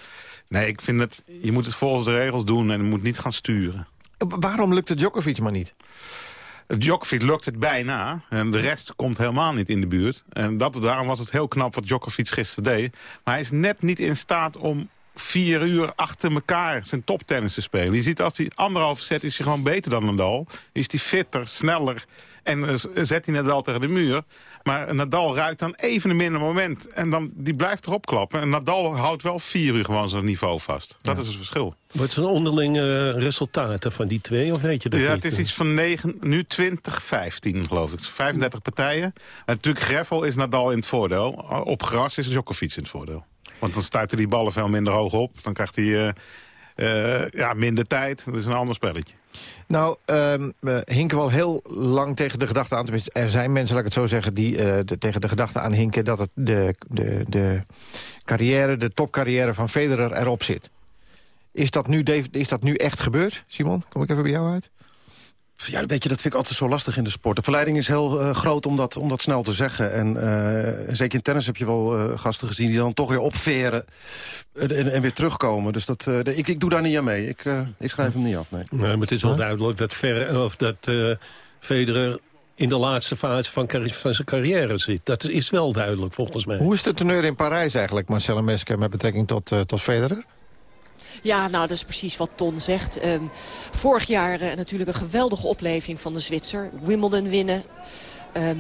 nee, ik vind dat je moet het volgens de regels doen... en je moet niet gaan sturen. Waarom lukt het Djokovic maar niet? Djokovic lukt het bijna. En de rest komt helemaal niet in de buurt. En dat, daarom was het heel knap wat Djokovic gisteren deed. Maar hij is net niet in staat om vier uur achter elkaar zijn toptennis te spelen. Je ziet als hij anderhalve set is hij gewoon beter dan Nadal. Is hij fitter, sneller en eh, zet hij Nadal tegen de muur. Maar Nadal ruikt dan even een minder moment. En dan, die blijft erop klappen. En Nadal houdt wel vier uur gewoon zijn niveau vast. Dat is het verschil. Wat zijn onderlinge resultaten van die twee? Of weet je dat Ja, niet? het is iets van 9, nu 20, 15 geloof ik. 35 partijen. En natuurlijk Greffel is Nadal in het voordeel. Op gras is Djokovic in het voordeel. Want dan stuiten die ballen veel minder hoog op. Dan krijgt hij eh, eh, ja, minder tijd. Dat is een ander spelletje. Nou, we hinken wel heel lang tegen de gedachte aan... er zijn mensen, laat ik het zo zeggen... die eh, tegen de gedachte aan hinken dat het de, de, de carrière, de topcarrière van Federer erop zit. Is dat, nu, is dat nu echt gebeurd, Simon? Kom ik even bij jou uit? Ja, weet je, dat vind ik altijd zo lastig in de sport. De verleiding is heel eh, groot om dat, om dat snel te zeggen. En eh, zeker in tennis heb je wel eh, gasten gezien... die dan toch weer opveren en, en, weer terugkomen. Dus dat, eh, de- ik, ik doe daar niet aan mee. Ik, eh, ik schrijf hem niet af, nee. Nee, maar het is wel duidelijk dat, Fer, of dat eh, Federer in de laatste fase van, van zijn carrière zit. Dat is wel duidelijk volgens mij. Hoe is de teneur in Parijs eigenlijk, Marcella Mesker... met betrekking tot, eh, tot Federer? Ja, nou, dat is precies wat Ton zegt. Ehm, vorig jaar eh, natuurlijk een geweldige opleving van de Zwitser. Wimbledon winnen. Ehm,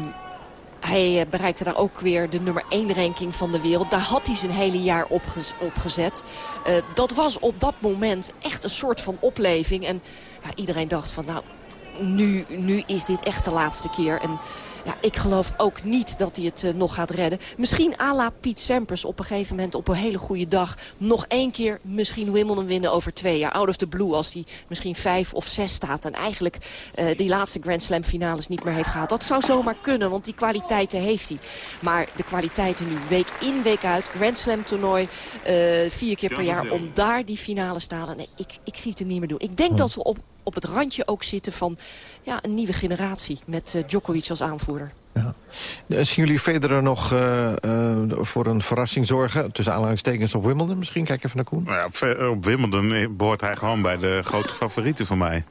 hij eh, bereikte daar ook weer de nummer 1 ranking van de wereld. Daar had hij zijn hele jaar op, gez- op gezet. Eh, dat was op dat moment echt een soort van opleving. En ja, iedereen dacht van, nou, nu, nu is dit echt de laatste keer. En ja, ik geloof ook niet dat hij het eh, nog gaat redden. Misschien à la Piet Sampras op een gegeven moment op een hele goede dag... nog één keer misschien Wimbledon winnen over twee jaar. Out of the blue als hij misschien vijf of zes staat... en eigenlijk eh, die laatste Grand Slam finales niet meer heeft gehad. Dat zou zomaar kunnen, want die kwaliteiten heeft hij. Maar de kwaliteiten nu week in, week uit. Grand Slam toernooi, eh, vier keer per jaar... om daar die finales te halen. Nee, ik, ik zie het hem niet meer doen. Ik denk dat we op op het randje ook zitten van ja, een nieuwe generatie. Met eh, Djokovic als aanvoerder. Ja. Zien jullie Federer nog eh, eh, voor een verrassing zorgen? Tussen aanhalingstekens op Wimbledon misschien? Kijk even naar Koen. Nou ja, op, Wimbledon eh, behoort hij gewoon bij de grote favorieten van mij.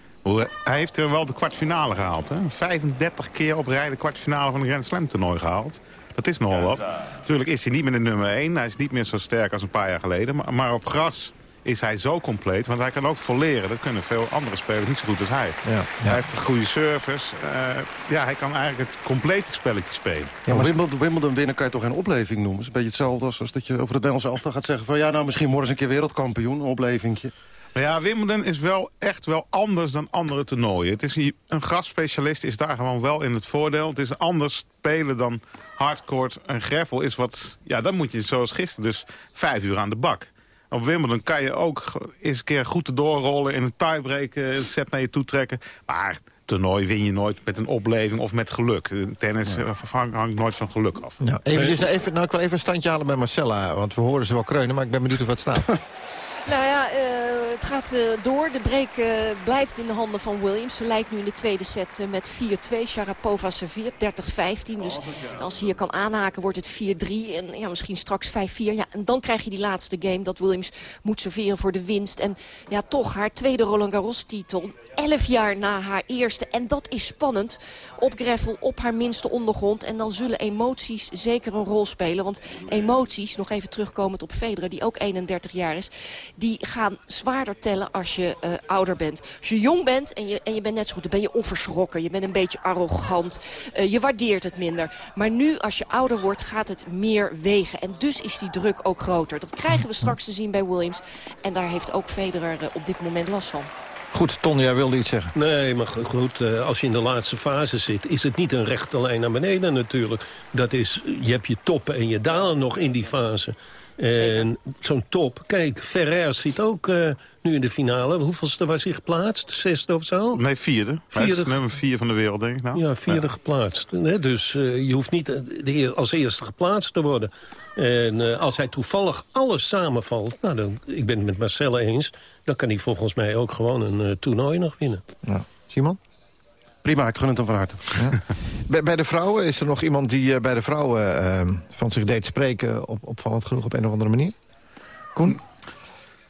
Hij heeft er wel de kwartfinale gehaald. Hè? 35 keer op rij de kwartfinale van een Grand Slam toernooi gehaald. Dat is nogal wat. Natuurlijk is hij niet meer de nummer 1. Hij is niet meer zo sterk als een paar jaar geleden. Maar, maar op gras is hij zo compleet. Want hij kan ook volleren. Dat kunnen veel andere spelers niet zo goed als hij. Hij heeft een goede service. Eh, ja, hij kan eigenlijk het complete spelletje spelen. Ja, maar Wimbledon, Wimbledon winnen kan je toch geen opleving noemen? Het is een beetje hetzelfde als, als dat je over het Nederlandse elftal gaat zeggen... van ja, nou misschien morgen eens een keer wereldkampioen, een oplevingje. Maar ja, Wimbledon is wel echt wel anders dan andere toernooien. Het is hier, een grasspecialist is daar gewoon wel in het voordeel. Het is anders spelen dan hardcourt en gravel. Is wat, ja, dan moet je zoals gisteren dus vijf uur aan de bak. Op Wimbledon kan je ook eens een keer goed te doorrollen... in een tiebreak een set naar je toe trekken. Maar toernooi win je nooit met een opleving of met geluk. Tennis eh, hangt, nooit van geluk af. Nou, nou, even, nou, ik wil even een standje halen bij Marcella. Want we horen ze wel kreunen, maar ik ben benieuwd of het staat. Nou ja, eh, het gaat eh, door. De break eh, blijft in de handen van Williams. Ze lijkt nu in de tweede set met 4-2. Sharapova serveert 30-15. Dus als hij hier kan aanhaken wordt het 4-3. En ja, misschien straks 5-4. Ja, en dan krijg je die laatste game dat Williams moet serveren voor de winst. En ja, toch haar tweede Roland Garros titel. 11 jaar na haar eerste. En dat is spannend. Op gravel, op haar minste ondergrond. En dan zullen emoties zeker een rol spelen. Want emoties, nog even terugkomend op Federer, die ook 31 jaar is... die gaan zwaarder tellen als je eh, ouder bent. Als je jong bent en je, en je bent net zo goed, dan ben je onverschrokken. Je bent een beetje arrogant. eh, je waardeert het minder. Maar nu, als je ouder wordt, gaat het meer wegen. En dus is die druk ook groter. Dat krijgen we straks te zien bij Williams. En daar heeft ook Federer eh, op dit moment last van. Goed, Ton, jij wilde iets zeggen. Nee, maar go- goed, eh, als je in de laatste fase zit... is het niet een rechte lijn naar beneden natuurlijk. Dat is, je hebt je toppen en je dalen nog in die fase. En zo'n top, kijk, Ferrer zit ook eh, nu in de finale. Hoeveelste was hij geplaatst? Zesde of zo? Nee, vierde. Hij is Vierde. nummer vier van de wereld, denk ik. Nou. Ja, vierde geplaatst. Hè? Dus eh, je hoeft niet eh, de als eerste geplaatst te worden. En eh, als hij toevallig alles samenvalt... Nou, dan, ik ben het met Marcelle eens... dan kan hij volgens mij ook gewoon een eh, toernooi nog winnen. Ja. Simon? Prima, ik gun het hem van harte. Bij, bij de vrouwen, is er nog iemand die eh, bij de vrouwen eh, van zich deed spreken... Op, opvallend genoeg op een of andere manier? Koen?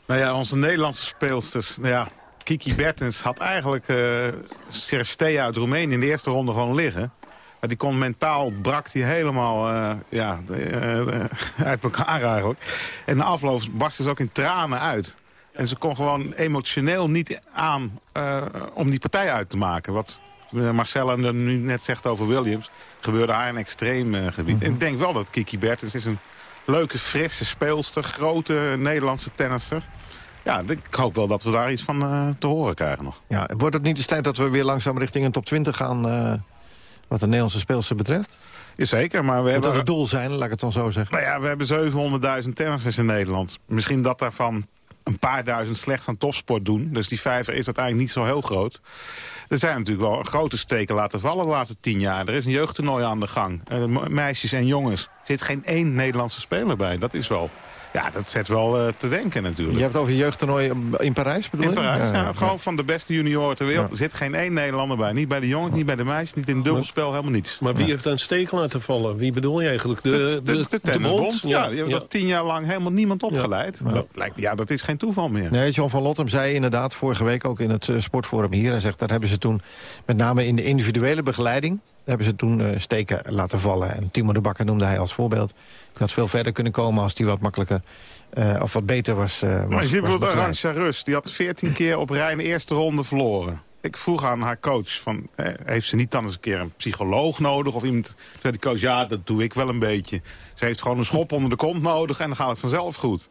Nou ja, onze Nederlandse speelsters. Nou ja, Kiki Bertens had eigenlijk uh, Cerestea uit Roemenië in de eerste ronde gewoon liggen. Maar die kon mentaal, brak die helemaal uh, ja, uh, uit elkaar eigenlijk. En de afloop barstte ze ook in tranen uit. En ze kon gewoon emotioneel niet aan uh, om die partij uit te maken. Wat Marcella nu net zegt over Williams, gebeurde haar in extreem uh, gebied. Mm -hmm. En ik denk wel dat Kiki Bertens is een leuke, frisse speelster, grote Nederlandse tennister. Ja, ik hoop wel dat we daar iets van uh, te horen krijgen nog. Ja, wordt het niet de tijd dat we weer langzaam richting een top 20 gaan... Uh, wat de Nederlandse speelster betreft? Is zeker, maar we hebben... Dat het doel zijn, laat ik het dan zo zeggen. Nou ja, we hebben 700.000 tennissers in Nederland. Misschien dat daarvan een paar duizend slechts aan topsport doen. Dus die vijver is uiteindelijk niet zo heel groot. Er zijn natuurlijk wel grote steken laten vallen de laatste tien jaar. Er is een jeugdtoernooi aan de gang. Uh, meisjes en jongens. Er zit geen één Nederlandse speler bij. Dat is wel... Ja, dat zet wel uh, te denken natuurlijk. Je hebt het over je jeugdtoernooi in Parijs, bedoel je? In Parijs, ja. ja, ja gewoon van de beste junioren ter wereld. Er zit geen één Nederlander bij. Niet bij de jongens, niet bij de meisjes, niet in het dubbelspel, helemaal niets. Maar wie heeft dan steek laten vallen? Wie bedoel je eigenlijk? De, de, de, de, de bond? Ja, die hebben tien jaar lang helemaal niemand opgeleid. Dat lijkt, ja, dat is geen toeval meer. Nee, John van Lottem zei inderdaad vorige week ook in het uh, sportforum hier. Hij zegt, daar hebben ze toen, met name in de individuele begeleiding... hebben ze toen uh, steken laten vallen. En Timo de Bakker noemde hij als voorbeeld. Die had veel verder kunnen komen als die wat makkelijker... Uh, of wat beter was. Uh, maar je ziet bijvoorbeeld Arantxa Rus. Die had 14 keer op rij in de eerste ronde verloren. Ik vroeg aan haar coach, van, eh, heeft ze niet dan eens een keer een psycholoog nodig? Of iemand, zei de coach, ja, dat doe ik wel een beetje. Ze heeft gewoon een schop onder de kont nodig en dan gaat het vanzelf goed.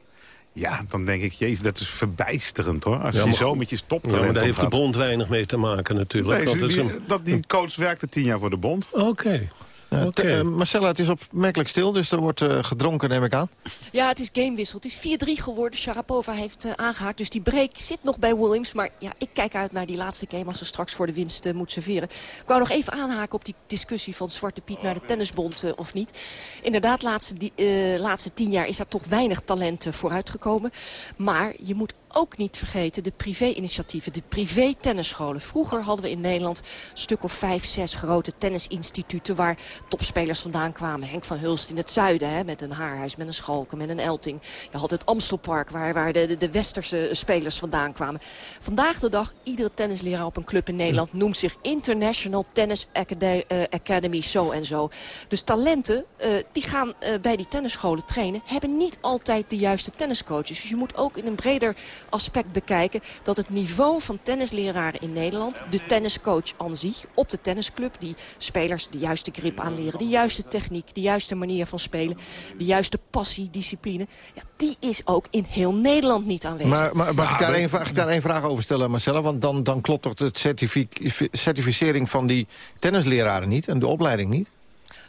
Ja, dan denk ik, jezus, dat is verbijsterend hoor. Als ja, je zo met je stoptalent ja, maar daar heeft de bond weinig mee te maken natuurlijk. Nee, dat, die, een... dat die coach werkte tien jaar voor de bond. Oké. Okay. Okay. uh, Marcella, het is opmerkelijk stil, dus er wordt uh, gedronken, neem ik aan. Ja, het is gamewissel. Het is 4-3 geworden. Sharapova heeft uh, aangehaakt, dus die break zit nog bij Williams. Maar ja, ik kijk uit naar die laatste game als ze straks voor de winst moet serveren. Ik wou nog even aanhaken op die discussie van Zwarte Piet naar de tennisbond of niet. Inderdaad, laatste, die, laatste tien jaar is er toch weinig talent vooruitgekomen. Maar je moet ook niet vergeten de privé-initiatieven, de privé-tennisscholen. Vroeger hadden we in Nederland een stuk of vijf, zes grote tennisinstituten... waar topspelers vandaan kwamen. Henk van Hulst in het zuiden, hè, met een Haarhuis, met een Schalken, met een Elting. Je had het Amstelpark, waar, waar de, de, de westerse spelers vandaan kwamen. Vandaag de dag, iedere tennisleraar op een club in Nederland... noemt zich International Tennis eh, Academy zo en zo. Dus talenten, eh, die gaan eh, bij die tennisscholen trainen... hebben niet altijd de juiste tenniscoaches. Dus je moet ook in een breder aspect bekijken... dat het niveau van tennisleraren in Nederland... de tenniscoach aan zich op de tennisclub... die spelers de juiste grip aanleren, de juiste techniek... de juiste manier van spelen, de juiste passie, discipline... Ja, die is ook in heel Nederland niet aanwezig. Maar, maar mag, ik daar één, mag ik daar één vraag over stellen, Marcella? Want dan, dan klopt toch de certific- certificering van die tennisleraren niet... en de opleiding niet?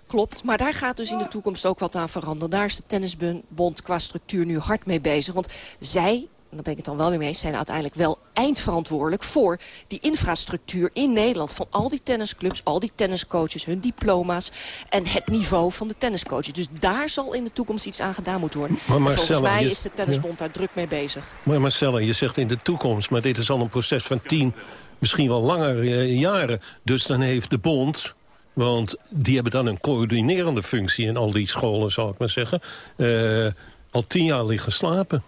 Klopt, maar daar gaat dus in de toekomst ook wat aan veranderen. Daar is de Tennisbond qua structuur nu hard mee bezig. Want zij, daar ben ik het dan wel weer mee eens... zijn uiteindelijk wel eindverantwoordelijk voor die infrastructuur in Nederland. Van al die tennisclubs, al die tenniscoaches, hun diploma's... en het niveau van de tenniscoaches. Dus daar zal in de toekomst iets aan gedaan moeten worden. Maar En volgens mij is de Tennisbond daar druk mee bezig. Maar Marcella, je zegt in de toekomst, maar dit is al een proces van tien, misschien wel langer eh, jaren. Dus dan heeft de bond, want die hebben dan een coördinerende functie in al die scholen, zal ik maar zeggen, eh, al tien jaar liggen slapen.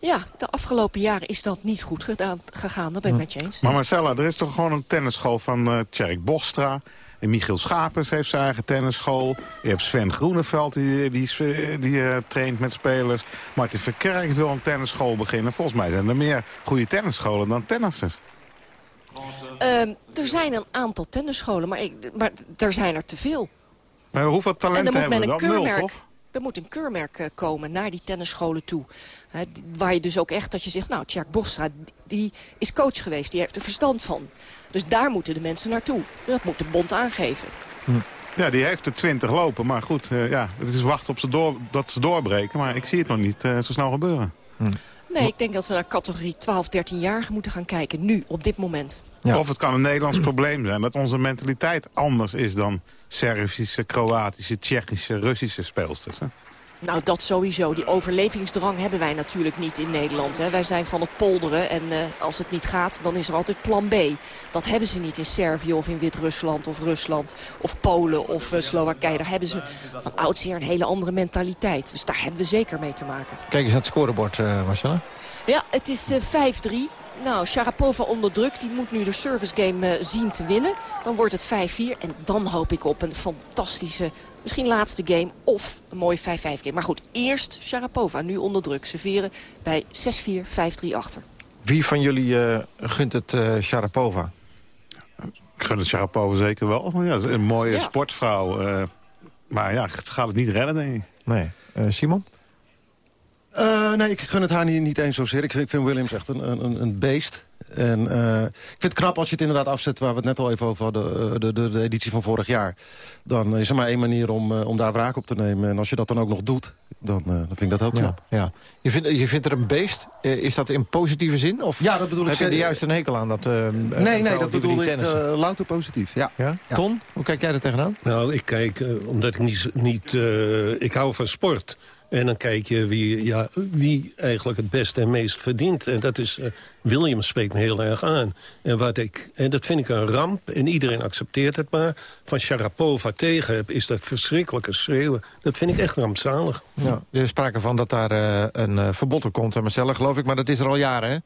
Ja, de afgelopen jaren is dat niet goed gedaan, gegaan. Dat ben ik met je eens. Maar Marcella, er is toch gewoon een tennisschool van eh Tjerk Bostra. En Michiel Schapers heeft zijn eigen tennisschool. Je hebt Sven Groeneveld, die, die, eh, die eh, traint met spelers. Martin Verkerk wil een tennisschool beginnen. Volgens mij zijn er meer goede tennisscholen dan tennissers. Ehm, er zijn een aantal tennisscholen, maar, ik, maar er zijn er te veel. Maar hoeveel En dan talenten moet hebben we een dan? Nul, keurmerk. toch? Er moet een keurmerk eh, komen naar die tennisscholen toe. Waar je dus ook echt dat je zegt, nou, Tjerk Bostra, die- is coach geweest. Die heeft er verstand van. Dus daar moeten de mensen naartoe. Dat moet de bond aangeven. Ja, die heeft er 20 lopen. Maar goed, eh, ja, het is wachten op ze door, dat ze doorbreken. Maar ik zie het nog niet eh, zo snel gebeuren. Nee, ik denk dat we naar categorie 12, 13-jarigen moeten gaan kijken. Nu, op dit moment. Of het kan een Nederlands probleem zijn. Dat onze mentaliteit anders is dan Servische, Kroatische, Tsjechische, Russische speelsters. Hè? Nou, dat sowieso. Die overlevingsdrang hebben wij natuurlijk niet in Nederland. Hè. Wij zijn van het polderen en eh, als het niet gaat, dan is er altijd plan B. Dat hebben ze niet in Servië of in Wit-Rusland of Rusland of Polen of eh, Slowakije. Daar hebben ze van oudsher een hele andere mentaliteit. Dus daar hebben we zeker mee te maken. Kijk eens naar het scorebord, eh, Marcella. Ja, het is eh, 5-3. Nou, Sharapova onder druk. Die moet nu de service game eh, zien te winnen. Dan wordt het 5-4. En dan hoop ik op een fantastische, misschien laatste game. Of een mooie 5-5 game. Maar goed, eerst Sharapova. Nu onder druk. Serveren bij 6-4, 5-3 achter. Wie van jullie eh, gunt het eh, Sharapova? Ik gun het Sharapova zeker wel. Ja, dat is een mooie Ja. sportvrouw. eh, maar ja, gaat het niet redden, denk ik. Nee. Eh, Simon? Eh, nee, ik gun het haar niet, niet eens zozeer. Ik vind, ik vind Williams echt een, een, een beest. En eh, ik vind het knap als je het inderdaad afzet... waar we het net al even over hadden, eh, de, de, de editie van vorig jaar. Dan is er maar één manier om, om daar wraak op te nemen. En als je dat dan ook nog doet, dan, dan vind ik dat heel knap. ja. Je, vindt, je vindt er een beest. Is dat in positieve zin? Of Ja, dat bedoel ik heb je er juist een hekel aan? Dat, Nee, nee, dat niet ik eh, louter positief. Ja. Ja? Ton, hoe kijk jij er tegenaan? Nou, ik kijk, omdat ik niet... niet eh, ik hou van sport. En dan kijk je wie, ja, wie eigenlijk het beste en meest verdient. En dat is... eh, Williams spreekt me heel erg aan. En, wat ik, en dat vind ik een ramp. En iedereen accepteert het maar. Van Sharapova tegen heb, is dat verschrikkelijke schreeuwen. Dat vind ik echt rampzalig. Ja, er is sprake van dat daar eh, een eh, verbod op komt, hè, Marcella, geloof ik. Maar dat is er al jaren, hè?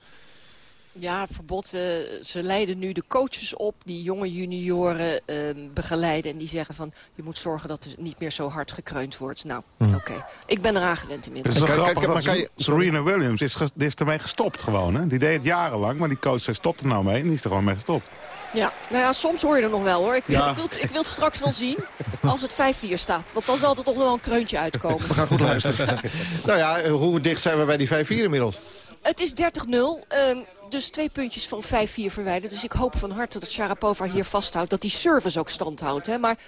Ja, verbod. eh, ze leiden nu de coaches op die jonge junioren eh, begeleiden. En die zeggen van, je moet zorgen dat er niet meer zo hard gekreund wordt. Nou, oké. Ik ben eraan gewend Het inmiddels. is wel grappig maar je- Serena Williams is, die is ermee gestopt gewoon. Hè? Die deed het jarenlang, maar die coach zei stop er nou mee. En die is er gewoon mee gestopt. Ja, nou ja, soms hoor je er nog wel hoor. Ik, Ja. ik, wil, het, ik wil het straks wel zien als het 5-4 staat. Want dan zal er toch nog wel een kreuntje uitkomen. We gaan goed luisteren. nou ja, hoe dicht zijn we bij die 5-4 inmiddels? Het is 30-0. ehm, dus twee puntjes van 5-4 verwijderd. Dus ik hoop van harte dat Sharapova hier vasthoudt. Dat die service ook stand houdt. Hè. Maar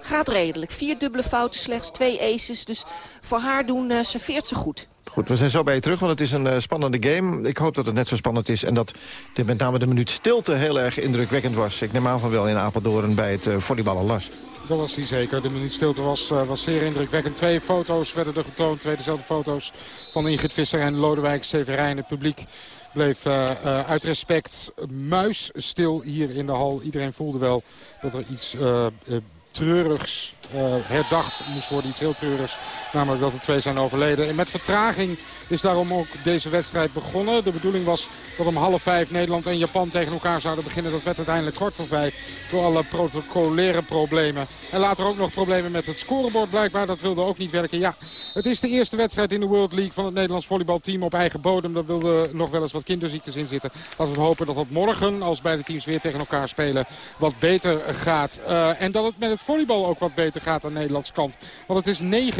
gaat redelijk. Vier dubbele fouten slechts, twee aces. Dus voor haar doen eh, serveert ze goed. Goed, we zijn zo bij je terug, want het is een eh, spannende game. Ik hoop dat het net zo spannend is en dat dit met name de minuut stilte heel erg indrukwekkend was. Ik neem aan van wel in Apeldoorn bij het uh, volleyballen las. Dat was hij zeker. De minuut stilte was, uh, was zeer indrukwekkend. Twee foto's werden er getoond. Twee dezelfde foto's van Ingrid Visser en Lodewijk Severijn. Het publiek bleef uh, uh, uit respect muisstil hier in de hal. Iedereen voelde wel dat er iets treurigs uh, herdacht moest worden. Iets heel treurigs. Namelijk dat er twee zijn overleden. En met vertraging is daarom ook deze wedstrijd begonnen. De bedoeling was dat om half vijf Nederland en Japan tegen elkaar zouden beginnen. Dat werd uiteindelijk kort voor vijf door alle protocolaire problemen. En later ook nog problemen met het scorebord blijkbaar. Dat wilde ook niet werken. Ja, het is de eerste wedstrijd in de World League van het Nederlands volleybalteam op eigen bodem. Daar wilde nog wel eens wat kinderziektes in zitten. Laten we hopen dat het morgen, als beide teams weer tegen elkaar spelen, wat beter gaat. Uh, en dat het met het volleybal ook wat beter gaat aan de Nederlandse kant. Want het is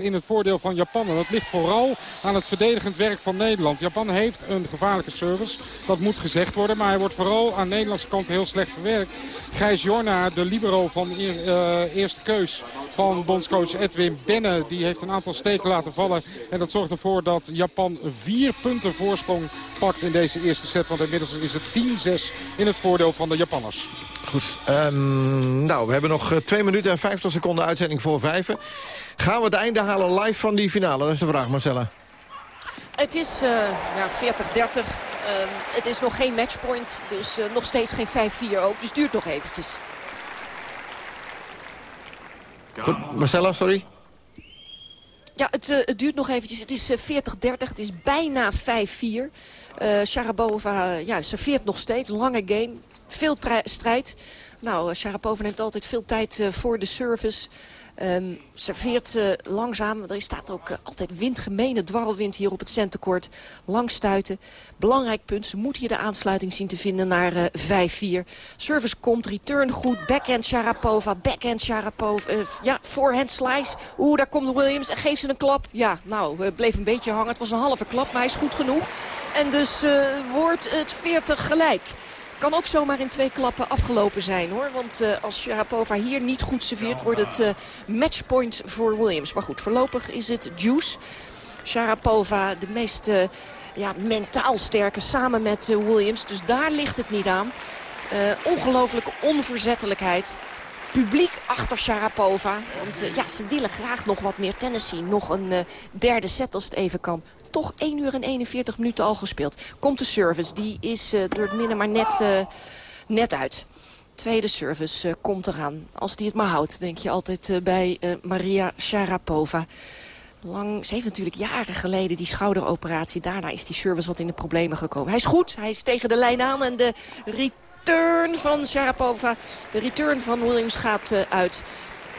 9-6 in het voordeel van Japan. En dat ligt vooral aan het verdedigend werk van Nederland. Japan heeft een gevaarlijke service. Dat moet gezegd worden. Maar hij wordt vooral aan de Nederlandse kant heel slecht verwerkt. Gijs Jorna, de libero van uh, eerste keus van bondscoach Edwin Benne. Die heeft een aantal steken laten vallen. En dat zorgt ervoor dat Japan vier punten voorsprong pakt in deze eerste set. Want inmiddels is het 10-6 in het voordeel van de Japanners. Goed, um, nou, we hebben nog 2 minuten en 50 seconden uitzending voor vijven. Gaan we het einde halen live van die finale? Dat is de vraag, Marcella. Het is uh, ja, 40-30. Uh, het is nog geen matchpoint, dus uh, nog steeds geen 5-4 ook. Dus het duurt nog eventjes. Goed, Marcella, sorry. Ja, het, het, duurt nog eventjes. Het is uh, 40-30. Het is bijna 5-4. Uh, Sharapova ja, serveert nog steeds. Lange game. Veel strijd. Nou, Sharapova neemt altijd veel tijd uh, voor de service. Um, serveert uh, langzaam. Er staat ook altijd windgemene dwarrelwind hier op het centercourt. Lang stuiten. Belangrijk punt. Ze moeten hier de aansluiting zien te vinden naar uh, 5-4. Service komt. Return goed. Backhand Sharapova. Backhand Sharapova. ja, forehand slice. Oeh, daar komt Williams. En geeft ze een klap. Ja, nou, bleef een beetje hangen. Het was een halve klap, maar hij is goed genoeg. En dus wordt het 40 gelijk. Kan ook zomaar in twee klappen afgelopen zijn hoor. Want uh, als Sharapova hier niet goed serveert wordt het uh, matchpoint voor Williams. Maar goed, voorlopig is het juice. Sharapova de meest uh, ja, mentaal sterke samen met Williams. Dus daar ligt het niet aan. ongelooflijke onverzettelijkheid publiek achter Sharapova. Want uh, ja, ze willen graag nog wat meer tennis zien. Nog een uh, derde set als het even kan. Toch 1 uur en 41 minuten al gespeeld. Komt de service. Die is uh, door het midden maar net, net uit. Tweede service komt eraan. Als die het maar houdt, denk je altijd bij Maria Sharapova. Lang, ze heeft natuurlijk jaren geleden die schouderoperatie. Daarna is die service wat in de problemen gekomen. Hij is goed, hij is tegen de lijn aan en de return van Sharapova. De return van Williams gaat uit.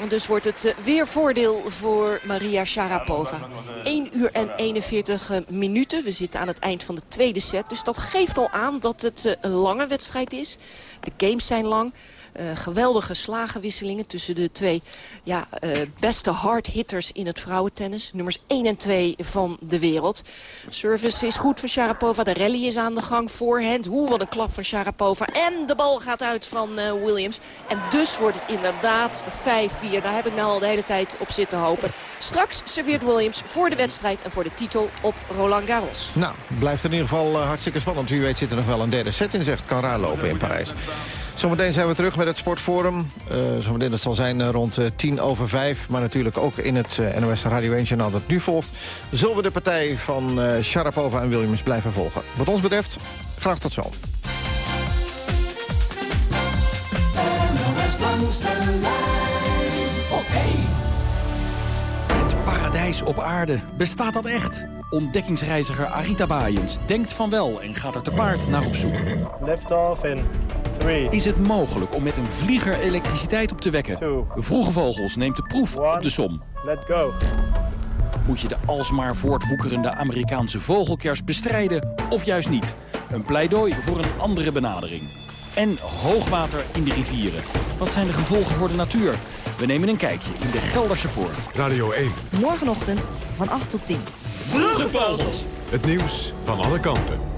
En dus wordt het uh, weer voordeel voor Maria Sharapova. 1 uur en 41 uh, minuten. We zitten aan het eind van de tweede set. Dus dat geeft al aan dat het uh, een lange wedstrijd is. De games zijn lang. Uh, geweldige slagenwisselingen tussen de twee ja, uh, beste hardhitters in het vrouwentennis. Nummers 1 en 2 van de wereld. Service is goed van Sharapova. De rally is aan de gang. Voorhand. Hoe wat een klap van Sharapova. En de bal gaat uit van uh, Williams. En dus wordt het inderdaad 5-4. Daar heb ik nou al de hele tijd op zitten hopen. Straks serveert Williams voor de wedstrijd en voor de titel op Roland Garros. Nou, blijft in ieder geval hartstikke spannend. Wie weet zit er nog wel een derde set in. Zegt kan raar lopen in Parijs. Zometeen zijn we terug met het Sportforum. Uh, zometeen dat zal zijn uh, rond uh, tien over vijf. Maar natuurlijk ook in het NOS Radio 1 journaal dat nu volgt. Zullen we de partij van Sharapova en Williams blijven volgen. Wat ons betreft, graag tot zo. Het paradijs op aarde, bestaat dat echt? Ontdekkingsreiziger Arita Baaiens denkt van wel en gaat er te paard naar op zoek. Lift off in three. Is het mogelijk om met een vlieger elektriciteit op te wekken? Two. Vroege Vogels neemt de proef One. op de som. Let go. Moet je de alsmaar voortwoekerende Amerikaanse vogelkers bestrijden of juist niet? Een pleidooi voor een andere benadering. En hoogwater in de rivieren. Wat zijn de gevolgen voor de natuur? We nemen een kijkje in de Gelderse Poort. Radio 1. Morgenochtend van 8 tot 10. Vroege Vogels. Het nieuws van alle kanten.